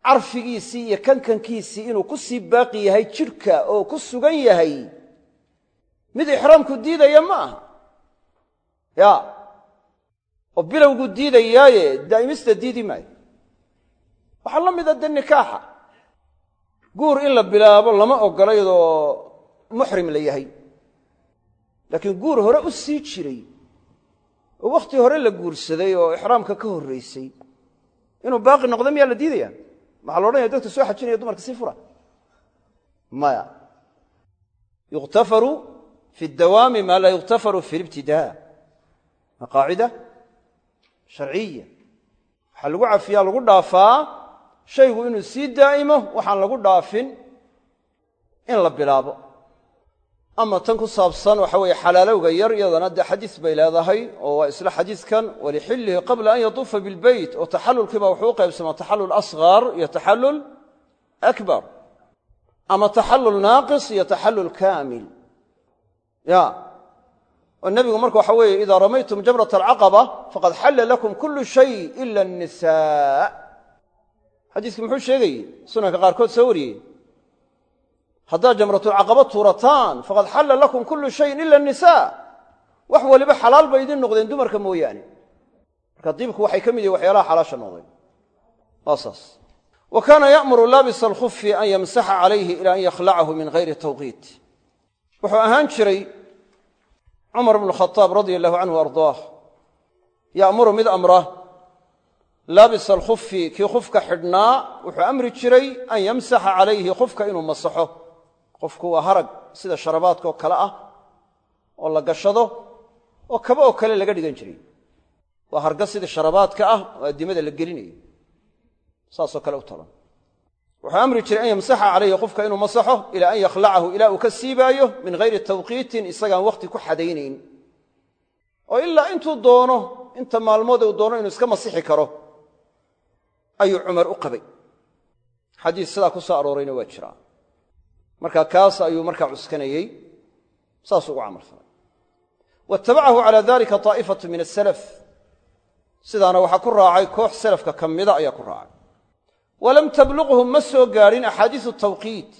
carfigiisii iyo kankankiisii inuu ku sii baaqi yahay jidhka oo ku sugan yahay mid ixraamku diidaya ma aha. Ya oo bilowgu diidayaaye daa'imista diidi maayo. Waxaa la mida de nikaaxa. Guur in la bilaabo lama ogola iyadoo muxrim la yahay laakiin guur hore u sii jiray. Oo wakhti hore la guursaday oo ixraamka ka horraysay inuu baaqi noqdo miyaa la diidaya? Maxaa la odhanaya dadka soo xajinaya dumarka sii fura? Maya. Yukhtafaru fi dawaami maa laa yukhtafaru fi libtidaa waa sharciya waxaa lagu cafiyaa lagu dhaafaa. Shaygu inuu sii daa'imo waxaan lagu dhaafin in la bilaabo ama tan ku saabsan waxa weeye xalaalowga yar iyadana dee xadiis bay leedahay oo waa isla xadiiskan walixillihi qabla an yatuufa bilbeyt oo taxallulkiiba wuxuu u qaybsamaa taxallul asghar iyo taxallul akbar. Ama taxallul naaqis iyo taxallul ya. Oo nebigu marka waxa weeye idaa ramaytum jamrat alcaqaba faqad xalla lakum kullu shay ila annisaa. Xadiiski muxuu sheegayey sunanka haddaad jamratulcaqaba tuurataan faqad xalla lakum kullu shayin ila annisaa. Wax waliba xalaal bay idin noqdeen dumarka mooyaane. Marka diibku waxay ka mid yihiin waxyaalaha xalaasha noqdeen. Waa wa kaana ya'muru laabisa alkhufi an yamsaxa calayhi ila an yakhlacahu min hayri tawqiit. Wuxuu ahaan jiray cumar bnu khadaab radia allahu canhu ardaah. Ya'muru mid amra laabisa alkhufi kii khufka xidhnaa wuxuu amri jiray an yamsaxa calayhi khufka inuu masaxo qofku waa harag sida sharabaadka oo kale ah oo la gashado oo kaba oo kale laga dhigan jiray. Waa harga sida sharabaadka ah oo addimada la gelinayo. Saasoo kale u talan. Wuxuu amri jiray an yamsaxa calayhi qofka inuu masaxo ilaa an yakhlacahu ilaa uu ka siibaayo min hayri tawqiitin isagaan wakhti ku xadaynayn. Oo ilaa intuu doono inta maalmood uu doono inuu iska masixi karo ayuu cumar u qabay. Xadiis sidaa ku soo aroorayna waa jiraa marka kaas ayuu markaa cuskanayey saasuu ugu camal falay waitabacahu calaa dalika taa'ifatu min asalaf sidaana waxaa ku raacay koox salafka ka mida ayaa ku raacay. Walam tabluqhum ma soo gaadhin axaadiisu tawqiit.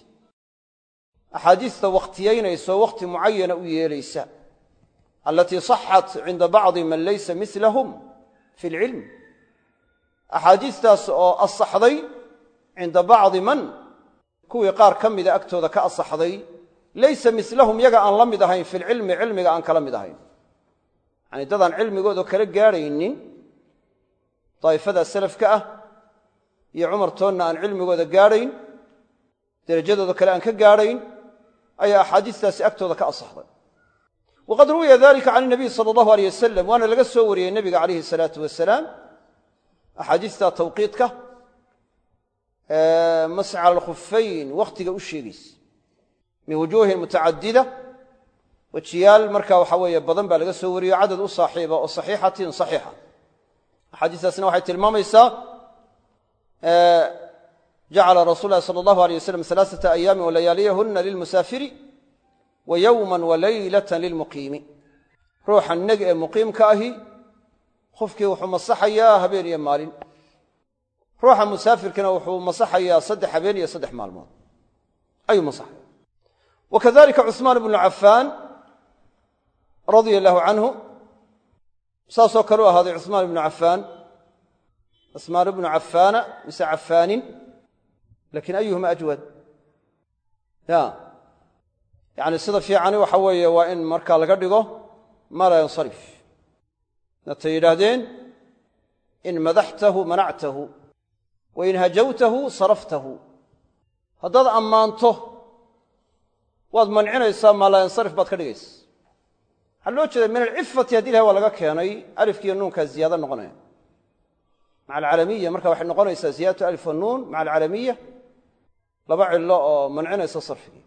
Axaadiista wakhtiyaynayso wakhti mucayana u yeelaysa. Alatii saxat cinda bacdi man laysa milahum fi lcilm axaadiistaas oo asaxday cinda bacdi man kuwii qaar ka mida agtooda ka asaxday laysa milahum yaga aan la mid ahayn fi lcilmi cilmiga aan kala mid ahayn. Yani dadaan cilmigooda kala gaadhaynin daa'ifada salafka ah iyo cumar toonna aan cilmigooda gaadhayn derajadooda kale aan ka gaadhayn ayaa axaadiistaasi agtooda ka asaxday. Waqad ruwiya dalika can nabiy sala allahu aleyh wasalam waana laga soo wariyey nebiga calayhi salaatu wasalaam axaadiista tawqiidka masx cala alkhufayn wakhtiga u sheegaysa min wujuuhin mutacadida wejiyaal marka waxa weeye badan baa laga soo wariyo cadad u saaxiiba oo saxiixatin saxiixa. Axaadiistaasna waxay tilmaamaysaa jacala rasul lahi sala allahu aleyh wasalam alaaata ayaamin walayaaliyahuna lilmusaafiri wa yowman wa leylatan lilmuqiimi. Ruuxa ruuxa musaafirkana wuxuu masaxayaa saddex habeen iyo saddex maalmood. Ayuu masaxaya wa kadalika cuhmaan bnu cafaan radia allaahu canhu saasoo kale ahaaday cuhmaan ibnu cafaan. Cuhmaan ibnu cafaana mise cafaanin laakiin ayuhuma ajwad. Ya. Yacni sida fiicani waxa weeye waa in markaa laga dhigo mala yansarif natay yidhaahdeen in madaxtahu manactahu wa in hajawtahu saraftahu haddaad ammaanto waad mancinaysaa maa laa yansarif baad ka dhigaysa waxaa loo jeeda min alcifati haddii ilahay waa laga keenay alifkiiyo nuunkaa ziyaado noqonaya maca alcalamiya marka waxay noqonaysaa ziyadatu alif wanuun maca alcalamiya laba cillo oo mancinaysa sarfigii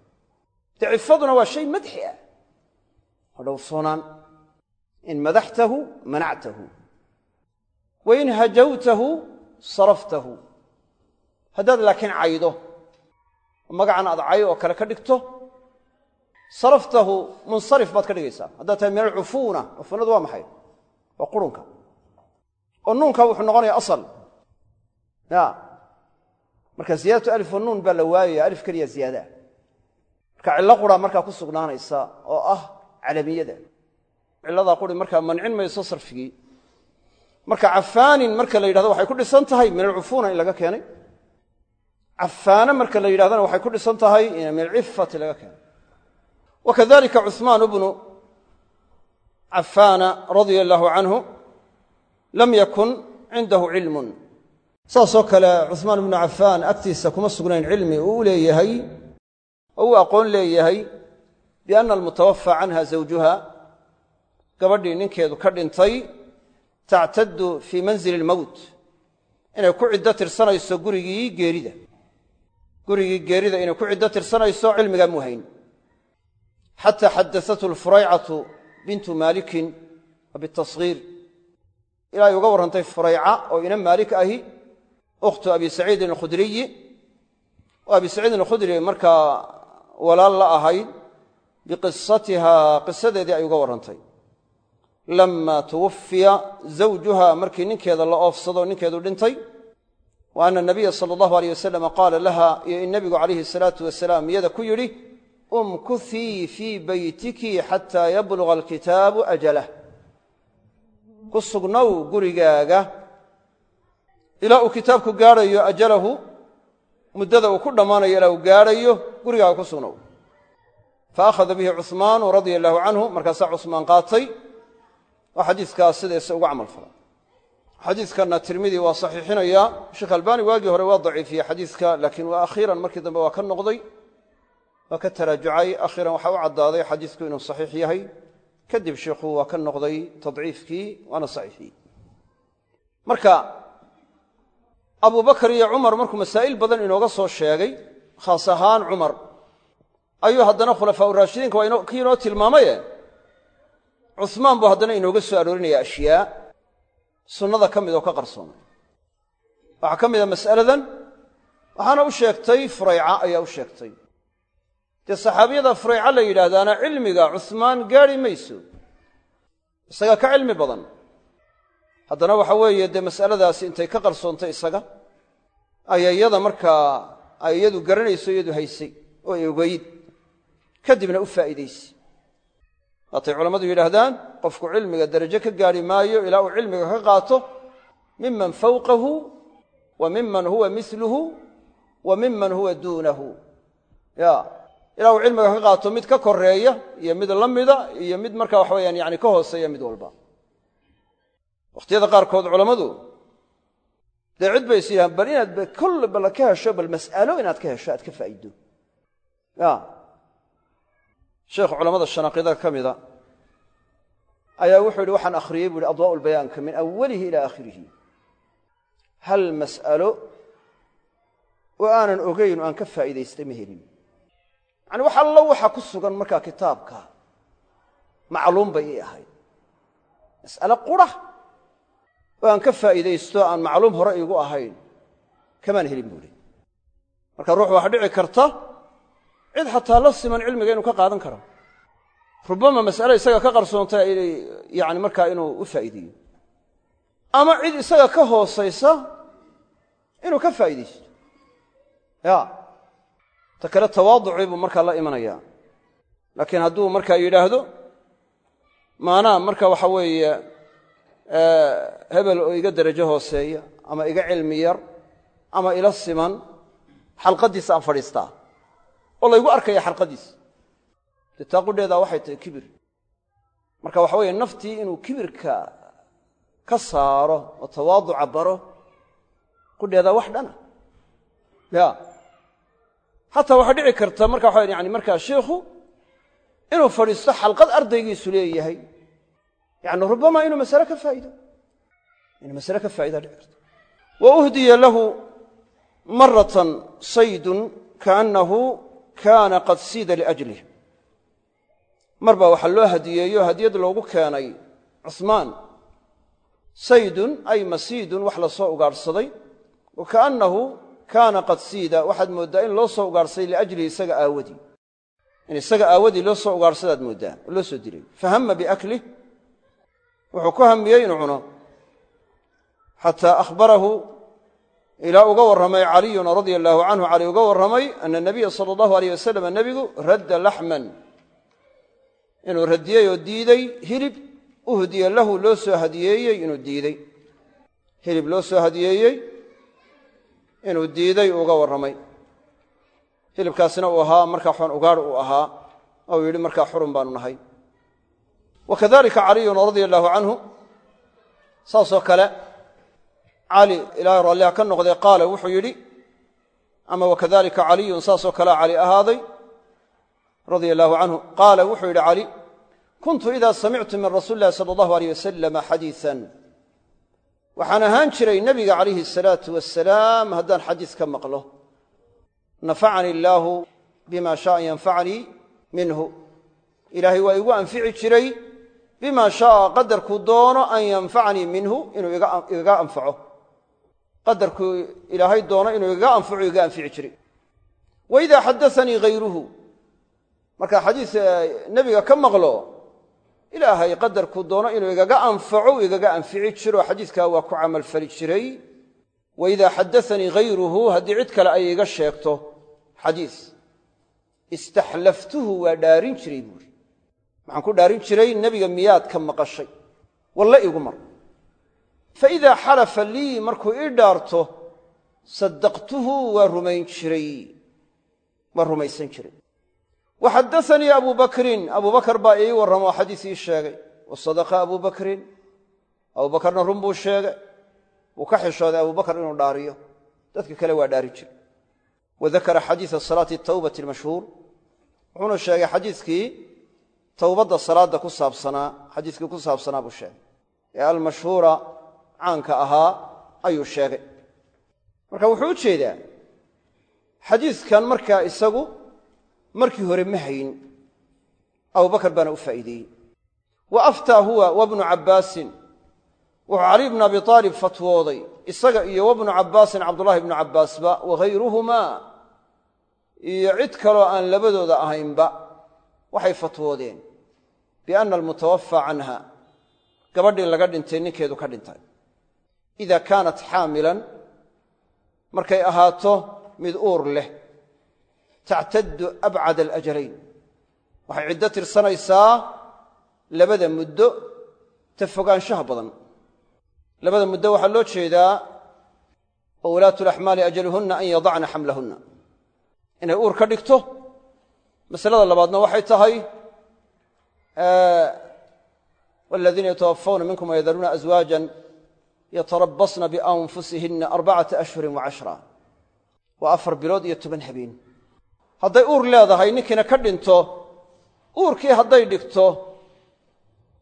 de cifaduna waa shay madxi ah oo dhowrsoonaan in madaxtahu manactahu wa in hajawtahu saraftahu haddaad laakiin caydo magacan aad cay oo kale ka dhigto saraftahu munsarif baad ka dhigaysaa. Haddaad tahay min alcufuuna cufuunadu waa maxay? Waa qurunka. Oo nuunka wuxuu noqonaya asal. Ya. Marka ziyaadatu alif wa baa la waayaya alif keliya ziyaadaa marka cillo qura markaa ku sugnaanaysa oo ah calamiyada. Cilladaa quri markaa mancin mayso sarfigii. Marka cafaanin marka la yidhahdo waxay ku dhisan tahay min alcufuuna in laga keenay cafaana marka la yidhahdana waxay ku dhisan tahay in min alcifati laga keenay wa kadalika cuثmaan bnu cafaana radia allaahu canhu lam yakun cindahu cilmun. Saasoo kale cuثmaan bnu cafaan agtiisa kuma sugnayn cilmi uu leeyahay oo uu aqoon leeyahay bianna almutawafa canha zawjuha gabadhii ninkeedu ka dhintay tactaddu fii manzili lmowt inay ku ciddo tirsanayso gurigii geerida gurigii geerida inay ku ciddo tirsanayso cilmigaa muu hayn. Xata xadaathu lfuraycatu bintu maalikin bitashiir ilaa ay uga warrantay furayca oo ina maalik ahi ukhtu abi saciidin alkhudriyi. Oo abi saciidin alkhudri markaa walaal la ahayd biqisatiha qisadeedii ay uga warrantay. Lama tuwafiya zawjuha markii ninkeeda la oofsado ninkeedu dhintay wa ana nabiya sala allahu aleyh wasalam qaala laha iyo in nebigu calayhi salaatu wasalaam iyada ku yidhi umkuthii fii beytiki xataa yabluga alkitaabu ajalah ku sugnow gurigaaga ilaa uu kitaabku gaadhayo ajalahu muddada uu ku dhammaanayo ilaa uu gaadhayo gurigaaga ku sugnow. Fa akhada bihi cuhmaanu radia allaahu canhu markaasaa cusmaan qaatay. Oo xadiiskaas sidaise uga camal falay xadiiskanna tirmidi waa saxiixinaya. Sheekh albaani waagii hore waa daciifiyey xadiiska laakiin waa akhiiran markii dambe waa ka noqday waa ka taraajucay akhiran waxaa u caddaaday xadiisku inuu saxiix yahay. Kadib sheikhu waa ka noqday tadciifkii waana saxiixiyey. Marka abubakar iyo cumar markuu masaa'il badan inooga soo sheegay khaas ahaan cumar ayuu haddana khulafaa uraashidiinka waa kii inoo tilmaamaye? Cuhmaan buu haddana inooga soo aroorinaya ashyaa sunnada ka mid oo ka qarsoomay. Waxaa ka mid a mas'aladan waxaana u sheegtay furayca ayaa u sheegtay. Dee saxaabiyada furayca la yidhaahdaana cilmiga cuhmaan gaadhi mayso. Isaga ka cilmi badan. Haddana waxa weeye dee mas'aladaasi intay ka qarsoontay isaga ayaa iyada markaa ay iyadu garanayso iyadu haysay oo ay ogeyd kadibna u faa'iidaysay waatay culammadu yidhaahdaan qofku cilmiga derajo ka gaadhi maayo ilaa uu cilmiga ka qaato miman fawqahu wa miman huwa miluhu wa miman huwa duunahu. Ya ilaa uu cilmiga ka qaato mid ka koreeya iyo mid la mida iyo mid marka waxa weyaan yani ka hooseeya mid walba. Wakhtiyada qaarkood culammadu dee cid bay is yidhahan bal inaad kol bal ka hesho bal mas'alo inaad ka hesho aad ka faa'ido sheekh culamada shanaaqida ka mida ayaa wuxuu yidhi waxaan akhriyey bu ihi adwaa'u lbayaanka min awalihi ila aakhirihi hal mas'alo oo aanan ogayn oo aan ka faa'iidaystay ma helin. Yani wax allo waxa ku sugan markaa kitaabka macluum bay ii ahayd. Mas'ale qura oo aan ka faa'iidaysto aan macluum hore iigu ahayn kamaan helin buuhi marka ruux waxa dhici karta cid xataa la siman cilmiga inuu ka qaadan karo. Rubama mas'ale isaga ka qarsoontay inay yani markaa inuu u faa'iideeyo. Ama cid isaga ka hoosaysa inuu ka faa'iidaysto. Ya ta kale tawaaducii buu markaa la imanayaa laakiin hadduu markaa yidhaahdo maanaa marka waxa weeye hebel oo iga derajo hooseeya ama iga cilmi yar ama ila siman xalqaddiisa aan fadhiistaa oo laygu arkaya xalqadiisa dee taaqudheedaa waxay tahay kibir. Marka waxa weeye naftii inuu kibirka ka saaro oo tawaaduca baro qudheedaa wax dhana. Ya. Xataa waxaa dhici karta marka waxa yani markaa sheikhu inuu fadhiisto xalqad ardaygiisu leeyahay yani rubama inuu masale ka faa'ido inuu masale ka faa'idaa dhici karta. Wa uhdiya lahu maratan saydun kaannahu kaana qad siida liajlih. Mar baa waxaa loo hadiyeeyo hadiyad loogu keenay cuhmaan saydun ay masiidun wax la soo ugaadhsaday wa kaannahu kaana qad siida waxaad mooddaa in loo soo ugaadhsaday liajlihi isaga aawadii in isaga aawadii loo soo ugaadhsadaad mooddaa oo loo soo dilay. Fahama biaklih wuxuu ku hamiyey inuu cuno ilaa uga warramay caliyun radia allaahu canhu cali uga warramay ana nabiya sala allahu aleyh wasalam nebigu radda laxman. Inuu radiyey oo diiday hilib uhdiya lahu loo soo hadiyeeyey inuu diidey hilib loo soo hadiyeeyey inuu diiday uga warramay. Hilibkaasina uu ahaa markaa xon ugaadh uu ahaa ou yidhi markaa xurun baanu nahay. Wa caliyun radia allaahu canhu saasoo kale cali ilaahay raalliha ka noqday qaala wuxuu yidhi ama wakadalika caliyun saasoo kalea cali ahaaday radia allaahu canhu. Qaala wuxuu yidhi cali kuntu ida samictu min rasuuli illahi sala allahu aleyh wasalama xadiisan. Waxaan ahaan jiray nebiga calayhi asalaatu wasalaam haddaan xadiis ka maqlo. Nafacani illaahu bima shaaa an yanfacanii minhu. Ilaahay waa igu anfici jiray bima shaaa qadarkuu doono an yanfacanii minhu inuu igaga anfaco qadarkuu ilaahay doono inuu igaga anfaco iga anfici jiray. Wa idaa hayruhu markaa xadiis nebiga ka maqlo ilaahay qadarkuu doono inuu igaga anfaco igaga anfici jiro. Xadiiskaa waa ku camalfali jiray. Wa idaa xadaanii hayruhu haddii cid kale ay iga sheegto xadiis. Istaxlaftuhu waa dhaarin jiray buuri maxaan ku dhaarin jiray nebiga miyaad ka maqashay? Walle igu mar fa idaa xalafa lii markuu ii dhaarto saddaqtuhu waa rumayn jiray waa rumaysan jiray wa xadaanii abu bakrin bakar baa ii warramo xadiis ii sheegay wa sadaqa abu bakrin run buu sheegay wuu ka xishooday abu inuu dhaariyo dadka kale waa dhaari jiray wa dakara xadiisa salaati tawbati almashhuur wuxuuna sheegay xadiidkii towbadda salaadda ku saabsanaa xadiiskii ku saabsanaa buu sheegay ee almashhuura caanka ahaa ayuu sheegay. Marka wuxuu u jeedaa xadiidkan markaa isagu markii hore ma hayn abubakar baana u faa'iideeyey. Wa aftaa huwa wabnu cabbaasin. Wuxuu caliy bnu abi aalib fatwooday isaga iyo wabnu cabbaasin cabdullahi bnu cabbaasba wahayruhumaa iyo cid kaloo aan labadooda ahaynba waxay fatwoodeen bianna almutawafaa canha. Gabadhii laga dhintay ninkeedu ka dhintay ida kaanat xaamilan markay ahaato mid uur leh. Tactaddu abcad alajalayn. Waxay ciddo tirsanaysaa labada muddo ta fogaanshaha badan. Labada muddo waxaa loo jeedaa wa ulaatu laxmaali ajaluhunna an yadacna xamlahunna. Inay uur ka dhigto masalada labaadna waxay tahay waladiina yatawafawna minkum aswaajan yatarabasna bianfusihinna arbacata ashhurin wa cashra. Waa afar bilood iyo toban habeen. Hadday uur leedahay ninkiina ka dhinto uurkii hadday dhigto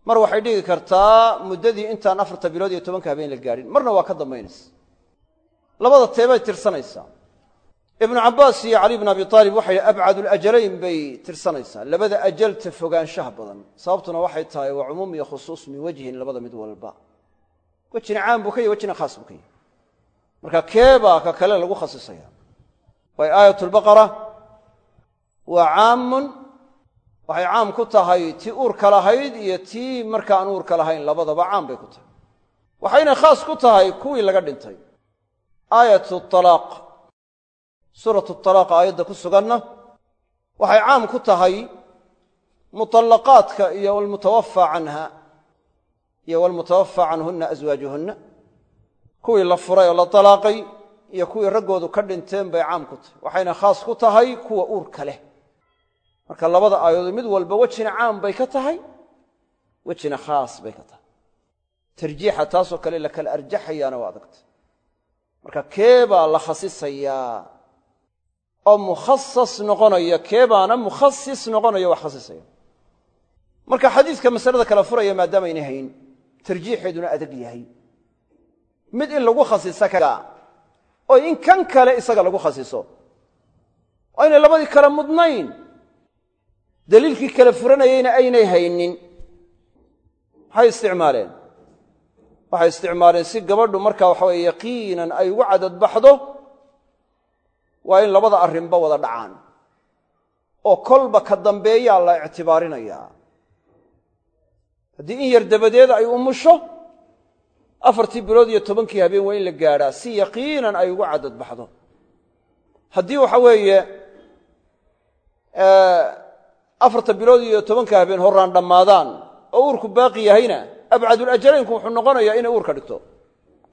mar waxay dhigi kartaa muddadii intaan afarta bilood iyo tobanka habeen la gaadhin marna waa ka dambaynaysa. Labada teebay tirsanaysaa ibnu cabbaas iyo cali bn abi aalib waxay abcad lajalayn bay tirsanaysaa. Labada ajalta fogaanshaha badan. Sababtuna waxay tahay waa cumuum iyo khusuus min wejhin labada mid walba wejina caam buu ka yahy wejina khaas buu ka yahy marka keebaa ka kale lagu khasisaya waay aayat lbaqara waa caamun waxay caam ku tahay tii uurka lahayd iyo tii marka aan uurka lahayn labadaba caam bay ku tahay. Waxayna khaas ku tahay kuwii laga dhintay. Aayat alaaq suuratu talaaq aayadda ku suganna waxay caam ku tahay muطallaqaadka iyo walmutawafaa canha iyo walmutawafaa canhunna aswaajuhunna kuwii la furay oo la talaaqay iyo kuwii raggoodu ka dhinteen bay caam ku tahay waxayna khaas ku tahay kuwa uurka leh. Marka labada aayadood mid walba wejina caam bay ka tahay wejina khaas bay ka tahay. Tarjiixa taasoo kale la kala arjaxayaana waa adagta marka keebaa la khasisayaa? Oo mukhasas noqonaya keebaana mukhasis noqonaya wax khasisaya? Marka xadiidka masalada kala furaya maadaamaynay hayn tarjiixeeduna adag yahay. Mid in lagu khasisa oo in kan kale isaga lagu khasiso oo labadii kale mudnayn. Daliilkii kala furanayeyna aynay haynin. Maxay isticmaaleen. Waxay isticmaaleen si gabadhu markaa waxa weye yaqiinan ay ugu cadadbaxdo waa in labada arrinba wada dhacaan. Oo kolba ka dambeeyaa la ictibaarinayaa haddii in yar dabadeed ay umusho afartii bilood iyo tobankii habeen waa in la gaadhaa si yaqiinan ay ugu cadadbaxdo haddii waxa weeye afarta bilood iyo tobanka habeen horaan dhammaadaan oo uurku baaqi yahayna abcadulajalaynku wuxuu noqonayaa inay uurka dhigto.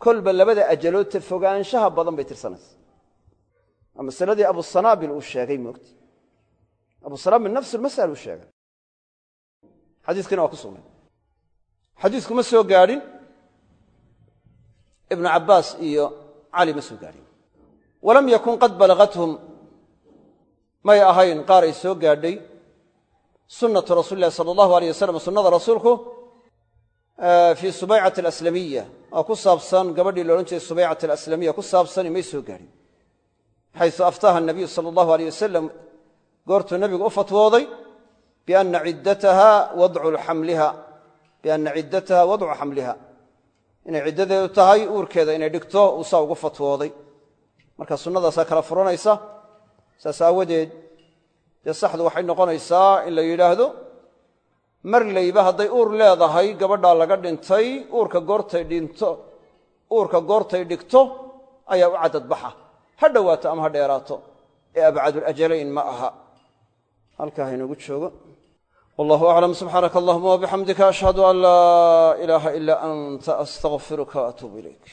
Kolba labada ajaloodta fogaanshaha badan bay tirsanaysa. Waa masaladii abusanaabil uu sheegay moogti abusanaabil nafs lmas'al uu sheegay. Xadiiskiina waa ku sugnay xadiisku ma soo gaadhin. Ibnu cabbaas iyo cali ma soo gaadhin. Walam yakun qad balagathum. May ahayn qaar ay soo gaadhay. Sunnatu rasuli illahi sala allahu aleyh wasalam sunnada rasuulku fii subaycati alaslamiya oo ku saabsan gabadhii la odhan jiray subaycat alaslamiya ku saabsani may soo gaadhin. Xaysu aftaaha nabiyu sala allahu aleyh wasalam goortuu nebigu u fatwooday bianna ciddataha wadcu xamliha bianna ciddataha wadcu xamliha inay ciddadeedu tahay uurkeeda inay dhigto uu saa ugu fatwooday marka sunnadaasaa kala furanaysa saas aawadeed dee saxdu waxay noqonaysaa in la yidhaahdo marlayba hadday uur leedahay gabadhaa laga dhintay uurka goortay dhinto uurka goortay dhigto ayaa u cadadbaxa ha dhowaato ama ha dheeraato ee abcadulajalayn ma aha halkaa haynagu joogo wallahu aclam subxaanaka allahuma wabixamdika ashhadu an laa ilaaha ilaa anta astaqfiruka waatuubu ilayk